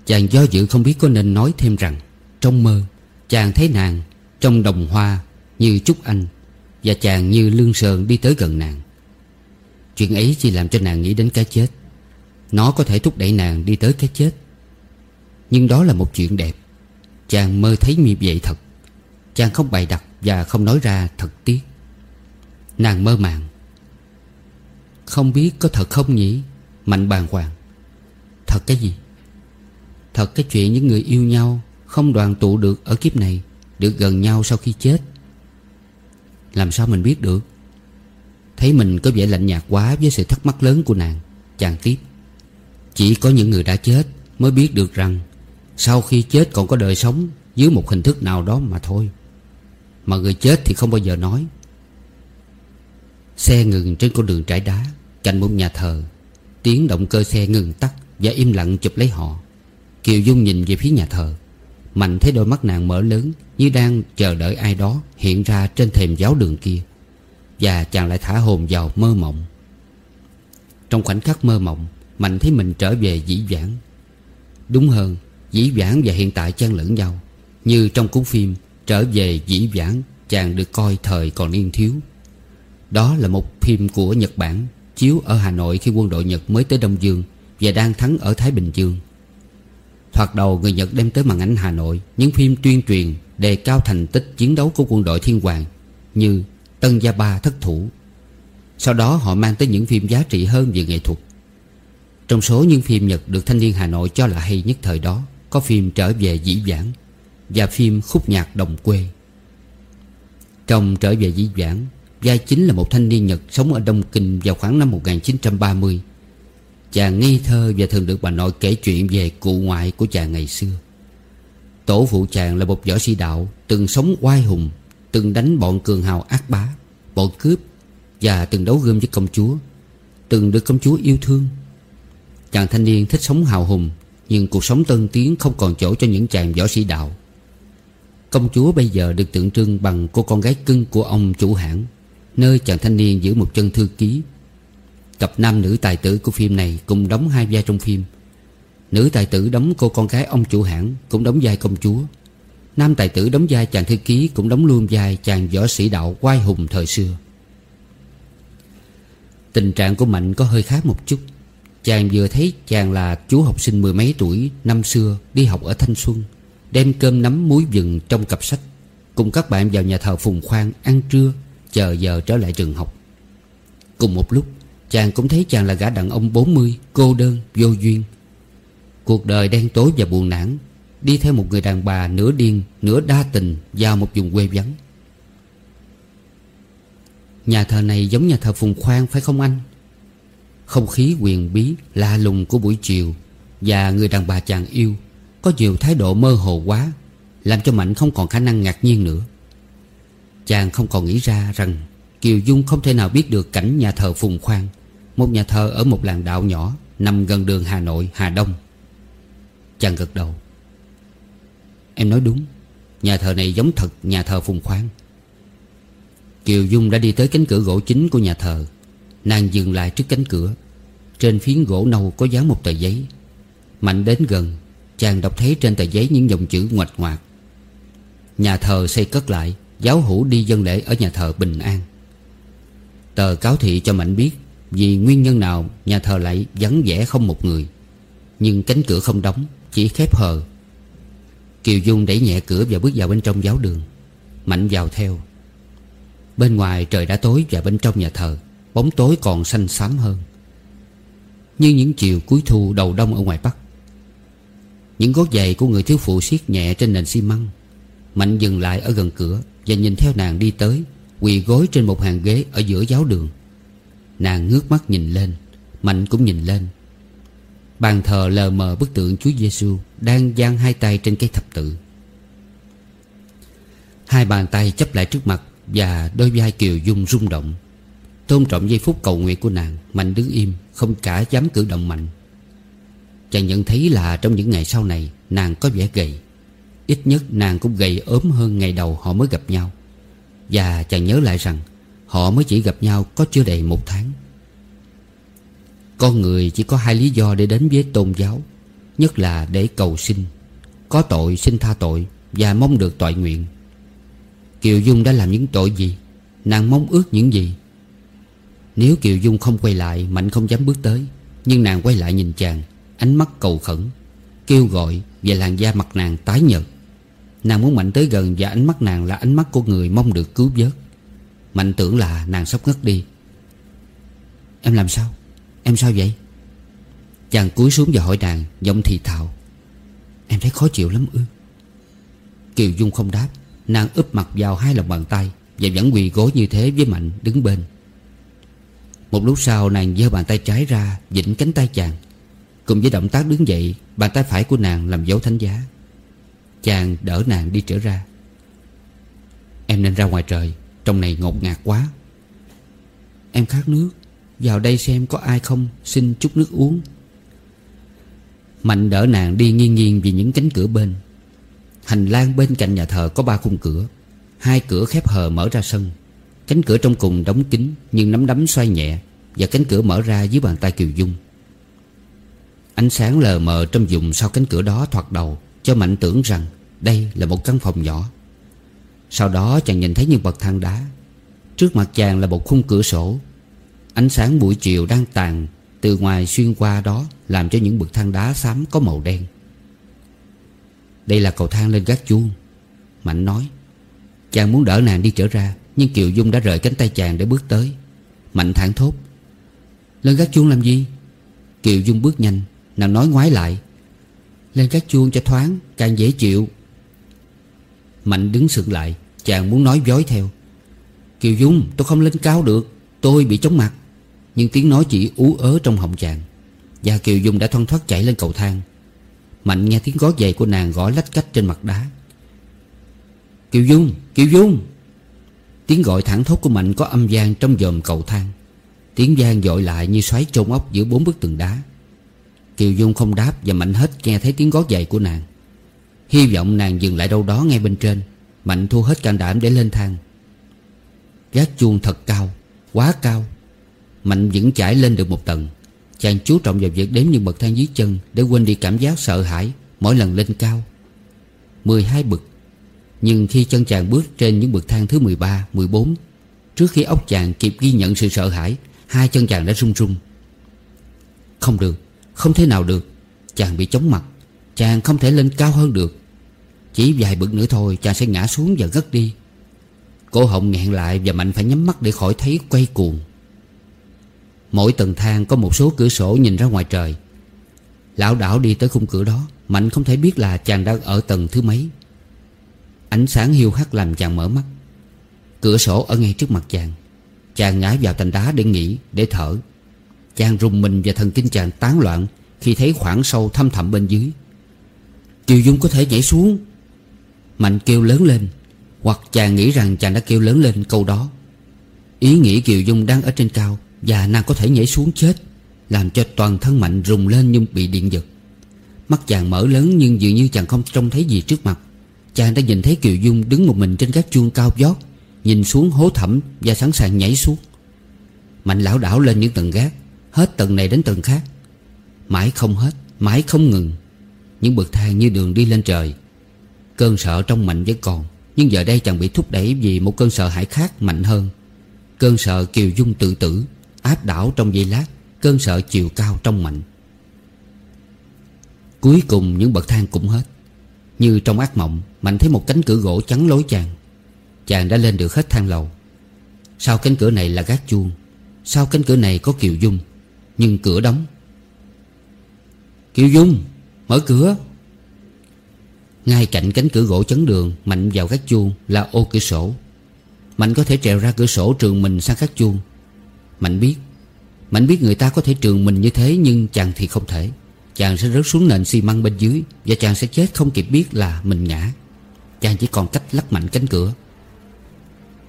Chàng do dự không biết có nên nói thêm rằng trong mơ, Chàng thấy nàng Trong đồng hoa Như Trúc Anh Và chàng như Lương Sơn đi tới gần nàng. Chuyện ấy chỉ làm cho nàng nghĩ đến cái chết. Nó có thể thúc đẩy nàng đi tới cái chết. Nhưng đó là một chuyện đẹp. Chàng mơ thấy như vậy thật. Chàng không bày đặt và không nói ra thật tiếc. Nàng mơ màng. Không biết có thật không nhỉ? Mạnh bàng hoàng. Thật cái gì? Thật cái chuyện những người yêu nhau không đoàn tụ được ở kiếp này, Được gần nhau sau khi chết. Làm sao mình biết được? Thấy mình có vẻ lạnh nhạt quá Với sự thắc mắc lớn của nàng, Chàng tiếp. Chỉ có những người đã chết Mới biết được rằng, Sau khi chết còn có đời sống Dưới một hình thức nào đó mà thôi. Mà người chết thì không bao giờ nói. Xe ngừng trên con đường trải đá, Cạnh một nhà thờ. Tiếng động cơ xe ngừng tắt Và im lặng chụp lấy họ. Kiều Dung nhìn về phía nhà thờ. Mạnh thấy đôi mắt nàng mở lớn, Như đang chờ đợi ai đó Hiện ra trên thềm giáo đường kia. Và chàng lại thả hồn vào mơ mộng. Trong khoảnh khắc mơ mộng, Mạnh thấy mình trở về dĩ vãng. Đúng hơn, Dĩ vãng và hiện tại chan lẫn nhau. Như trong cuốn phim, Trở về dĩ vãng, Chàng được coi thời còn niên thiếu. Đó là một phim của Nhật Bản, Chiếu ở Hà Nội khi quân đội Nhật mới tới Đông Dương Và đang thắng ở Thái Bình Dương. Thoạt đầu người Nhật đem tới màn ảnh Hà Nội, Những phim tuyên truyền đề cao thành tích chiến đấu của quân đội Thiên Hoàng Như Tân Gia Ba Thất Thủ. Sau đó họ mang tới những phim giá trị hơn về nghệ thuật. Trong số những phim Nhật được thanh niên Hà Nội cho là hay nhất thời đó, Có phim Trở về dĩ vãng Và phim Khúc nhạc đồng quê. Trong Trở về dĩ vãng Vai chính là một thanh niên Nhật sống ở Đông Kinh vào khoảng năm 1930 Chàng nghi thơ và thường được bà nội kể chuyện về cụ ngoại của chàng ngày xưa. Tổ phụ chàng là một võ sĩ đạo, Từng sống oai hùng, Từng đánh bọn cường hào ác bá, Bọn cướp Và từng đấu gươm với công chúa, Từng được công chúa yêu thương. Chàng thanh niên thích sống hào hùng, Nhưng cuộc sống tân tiến không còn chỗ cho những chàng võ sĩ đạo. Công chúa bây giờ được tượng trưng bằng cô con gái cưng của ông chủ hãng, Nơi chàng thanh niên giữ một chân thư ký Cặp nam nữ tài tử của phim này Cùng đóng hai vai trong phim. Nữ tài tử đóng cô con gái ông chủ hãng Cũng đóng vai công chúa. Nam tài tử đóng vai chàng thư ký Cũng đóng luôn vai chàng võ sĩ đạo quai hùng thời xưa. Tình trạng của Mạnh có hơi khác một chút. Chàng vừa thấy chàng là chú học sinh mười mấy tuổi Năm xưa đi học ở Thanh Xuân, Đem cơm nắm muối vừng trong cặp sách, Cùng các bạn vào nhà thờ Phùng Khoan ăn trưa, Chờ giờ trở lại trường học. Cùng một lúc Chàng cũng thấy chàng là gã đàn ông 40 Cô đơn, vô duyên. Cuộc đời đen tối và buồn nản Đi theo một người đàn bà nửa điên Nửa đa tình vào một vùng quê vắng. Nhà thờ này giống nhà thờ Phùng Khoan phải không anh? Không khí quyền bí Lạ lùng của buổi chiều Và người đàn bà chàng yêu Có nhiều thái độ mơ hồ quá Làm cho Mạnh không còn khả năng ngạc nhiên nữa. Chàng không còn nghĩ ra rằng Kiều Dung không thể nào biết được cảnh nhà thờ Phùng Khoan. Một nhà thờ ở một làng đạo nhỏ Nằm gần đường Hà Nội, Hà Đông. Chàng gật đầu. Em nói đúng Nhà thờ này giống thật nhà thờ Phùng Khoan Kiều Dung đã đi tới cánh cửa gỗ chính của nhà thờ. Nàng dừng lại trước cánh cửa. Trên phiến gỗ nâu có dán một tờ giấy. Mạnh đến gần Chàng đọc thấy trên tờ giấy những dòng chữ ngoạch ngoạc. Nhà thờ xây cất lại Giáo hữu đi dân lễ ở nhà thờ Bình An. Tờ cáo thị cho Mạnh biết vì nguyên nhân nào, nhà thờ lại vắng vẻ không một người. Nhưng cánh cửa không đóng, Chỉ khép hờ. Kiều Dung đẩy nhẹ cửa và bước vào bên trong giáo đường. Mạnh vào theo. Bên ngoài trời đã tối và bên trong nhà thờ, Bóng tối còn xanh xám hơn. Như những chiều cuối thu đầu đông ở ngoài Bắc. Những gót giày của người thiếu phụ siết nhẹ trên nền xi măng. Mạnh dừng lại ở gần cửa Và nhìn theo nàng đi tới, Quỳ gối trên một hàng ghế ở giữa giáo đường. Nàng ngước mắt nhìn lên, Mạnh cũng nhìn lên. Bàn thờ lờ mờ bức tượng Chúa Giêsu Đang giang hai tay trên cây thập tự. Hai bàn tay chấp lại trước mặt Và đôi vai Kiều Dung rung động. Tôn trọng giây phút cầu nguyện của nàng, Mạnh đứng im, Không cả dám cử động mạnh. Chàng nhận thấy là trong những ngày sau này, Nàng có vẻ gầy. Ít nhất nàng cũng gầy ốm hơn ngày đầu họ mới gặp nhau. Và chàng nhớ lại rằng Họ mới chỉ gặp nhau có chưa đầy một tháng. Con người chỉ có hai lý do để đến với tôn giáo. Nhất là để cầu sinh Có tội xin tha tội Và mong được tội nguyện. Kiều Dung đã làm những tội gì? Nàng mong ước những gì? Nếu Kiều Dung không quay lại, Mạnh không dám bước tới. Nhưng nàng quay lại nhìn chàng, Ánh mắt cầu khẩn, Kêu gọi và làn da mặt nàng tái nhợt. Nàng muốn Mạnh tới gần Và ánh mắt nàng là ánh mắt của người mong được cứu vớt. Mạnh tưởng là nàng sắp ngất đi. Em làm sao? Em sao vậy? Chàng cúi xuống và hỏi nàng, Giọng thì thào. Em thấy khó chịu lắm ư? Kiều Dung không đáp. Nàng úp mặt vào hai lòng bàn tay Và vẫn quỳ gối như thế với Mạnh đứng bên. Một lúc sau, nàng giơ bàn tay trái ra Vịnh cánh tay chàng. Cùng với động tác đứng dậy, Bàn tay phải của nàng làm dấu thánh giá. Chàng đỡ nàng đi trở ra. Em nên ra ngoài trời. Trong này ngột ngạt quá. Em khát nước, Vào đây xem có ai không, Xin chút nước uống. Mạnh đỡ nàng đi nghiêng nghiêng Vì những cánh cửa bên. Hành lang bên cạnh nhà thờ có ba khung cửa. Hai cửa khép hờ mở ra sân. Cánh cửa trong cùng đóng kín, Nhưng nắm đấm xoay nhẹ, Và cánh cửa mở ra dưới bàn tay Kiều Dung. Ánh sáng lờ mờ trong vùng sau cánh cửa đó thoạt đầu, Cho Mạnh tưởng rằng đây là một căn phòng nhỏ. Sau đó chàng nhìn thấy những bậc thang đá. Trước mặt chàng là một khung cửa sổ. Ánh sáng buổi chiều đang tàn Từ ngoài xuyên qua đó Làm cho những bậc thang đá xám có màu đen. Đây là cầu thang lên gác chuông. Mạnh nói, Chàng muốn đỡ nàng đi trở ra, Nhưng Kiều Dung đã rời cánh tay chàng để bước tới. Mạnh thẳng thốt, Lên gác chuông làm gì? Kiều Dung bước nhanh, Nàng nói ngoái lại, Lên gác chuông cho thoáng, Càng dễ chịu. Mạnh đứng sững lại, Chàng muốn nói dối theo. Kiều Dung, tôi không lên cao được, Tôi bị chóng mặt. Nhưng tiếng nói chỉ ú ớ trong họng chàng, Và Kiều Dung đã thoăn thoát chạy lên cầu thang. Mạnh nghe tiếng gót giày của nàng gõ lách cách trên mặt đá. Kiều Dung Kiều Dung! Tiếng gọi thẳng thốt của Mạnh có âm gian trong dòm cầu thang. Tiếng gian dội lại như xoáy trôn ốc giữa bốn bức tường đá. Kiều Dung không đáp và Mạnh hết nghe thấy tiếng gót giày của nàng. Hy vọng nàng dừng lại đâu đó ngay bên trên. Mạnh thu hết can đảm để lên thang. Gác chuông thật cao Quá cao. Mạnh vẫn chải lên được một tầng. Chàng chú trọng vào việc đếm những bậc thang dưới chân Để quên đi cảm giác sợ hãi Mỗi lần lên cao. 12 bậc. Nhưng khi chân chàng bước trên những bậc thang thứ 13, 14 Trước khi óc chàng kịp ghi nhận sự sợ hãi Hai chân chàng đã run run Không được Không thể nào được. Chàng bị chóng mặt. Chàng không thể lên cao hơn được. Chỉ vài bước nữa thôi chàng sẽ ngã xuống và ngất đi. Cổ họng nghẹn lại Và Mạnh phải nhắm mắt để khỏi thấy quay cuồng. Mỗi tầng thang có một số cửa sổ nhìn ra ngoài trời. Lão đảo đi tới khung cửa đó, Mạnh không thể biết là chàng đang ở tầng thứ mấy. Ánh sáng hiu hắt làm chàng mở mắt. Cửa sổ ở ngay trước mặt chàng. Chàng ngã vào thành đá để nghỉ, Để thở. Chàng rùng mình và thần kinh chàng tán loạn Khi thấy khoảng sâu thâm thẳm bên dưới. Kiều Dung có thể nhảy xuống. Mạnh kêu lớn lên, Hoặc chàng nghĩ rằng chàng đã kêu lớn lên câu đó. Ý nghĩ Kiều Dung đang ở trên cao Và nàng có thể nhảy xuống chết, Làm cho toàn thân Mạnh rùng lên nhưng bị điện giật. Mắt chàng mở lớn nhưng dường như chàng không trông thấy gì trước mặt. Chàng đã nhìn thấy Kiều Dung đứng một mình trên gác chuông cao vót, Nhìn xuống hố thẳm và sẵn sàng nhảy xuống. Mạnh lão đảo lên những tầng gác, Hết tầng này đến tầng khác. Mãi không hết, Mãi không ngừng. Những bậc thang như đường đi lên trời Cơn sợ trong mạnh vẫn còn Nhưng giờ đây chàng bị thúc đẩy vì một cơn sợ hãi khác mạnh hơn. Cơn sợ kiều dung tự tử, Áp đảo trong giây lát, Cơn sợ chiều cao trong mạnh. Cuối cùng những bậc thang cũng hết. Như trong ác mộng, Mạnh thấy một cánh cửa gỗ chắn lối chàng. Chàng đã lên được hết thang lầu. Sau cánh cửa này là gác chuông. Sau cánh cửa này có Kiều Dung. Nhưng cửa đóng. Kiều Dung, Mở cửa. Ngay cạnh cánh cửa gỗ chấn đường Mạnh vào gác chuông là ô cửa sổ. Mạnh có thể trèo ra cửa sổ trường mình sang gác chuông. Mạnh biết Mạnh biết người ta có thể trường mình như thế Nhưng chàng thì không thể. Chàng sẽ rớt xuống nền xi măng bên dưới Và chàng sẽ chết không kịp biết là mình ngã. Chàng chỉ còn cách lắc mạnh cánh cửa.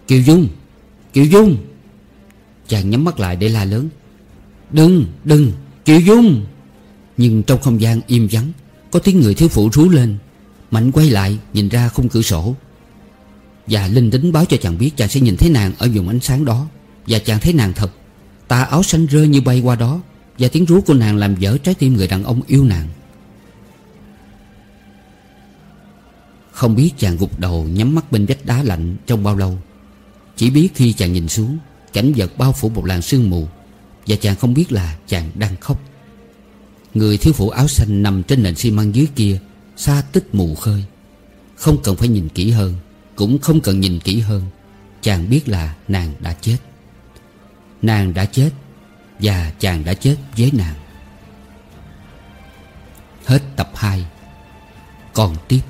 Kiều Dung Kiều Dung. Chàng nhắm mắt lại để la lớn. Đừng, đừng, Kiều Dung. Nhưng trong không gian im vắng Có tiếng người thiếu phụ rú lên. Mạnh quay lại, nhìn ra khung cửa sổ. Và linh tính báo cho chàng biết Chàng sẽ nhìn thấy nàng ở vùng ánh sáng đó. Và chàng thấy nàng thật. Tà áo xanh rơi như bay qua đó, Và tiếng rú của nàng làm vỡ trái tim người đàn ông yêu nàng. Không biết chàng gục đầu nhắm mắt bên vách đá lạnh trong bao lâu. Chỉ biết khi chàng nhìn xuống, Cảnh vật bao phủ một làn sương mù, Và chàng không biết là chàng đang khóc. Người thiếu phụ áo xanh nằm trên nền xi măng dưới kia Xa tích mù khơi. Không cần phải nhìn kỹ hơn, Cũng không cần nhìn kỹ hơn. Chàng biết là nàng đã chết. Nàng đã chết Và chàng đã chết với nàng. Hết tập 2 Còn tiếp.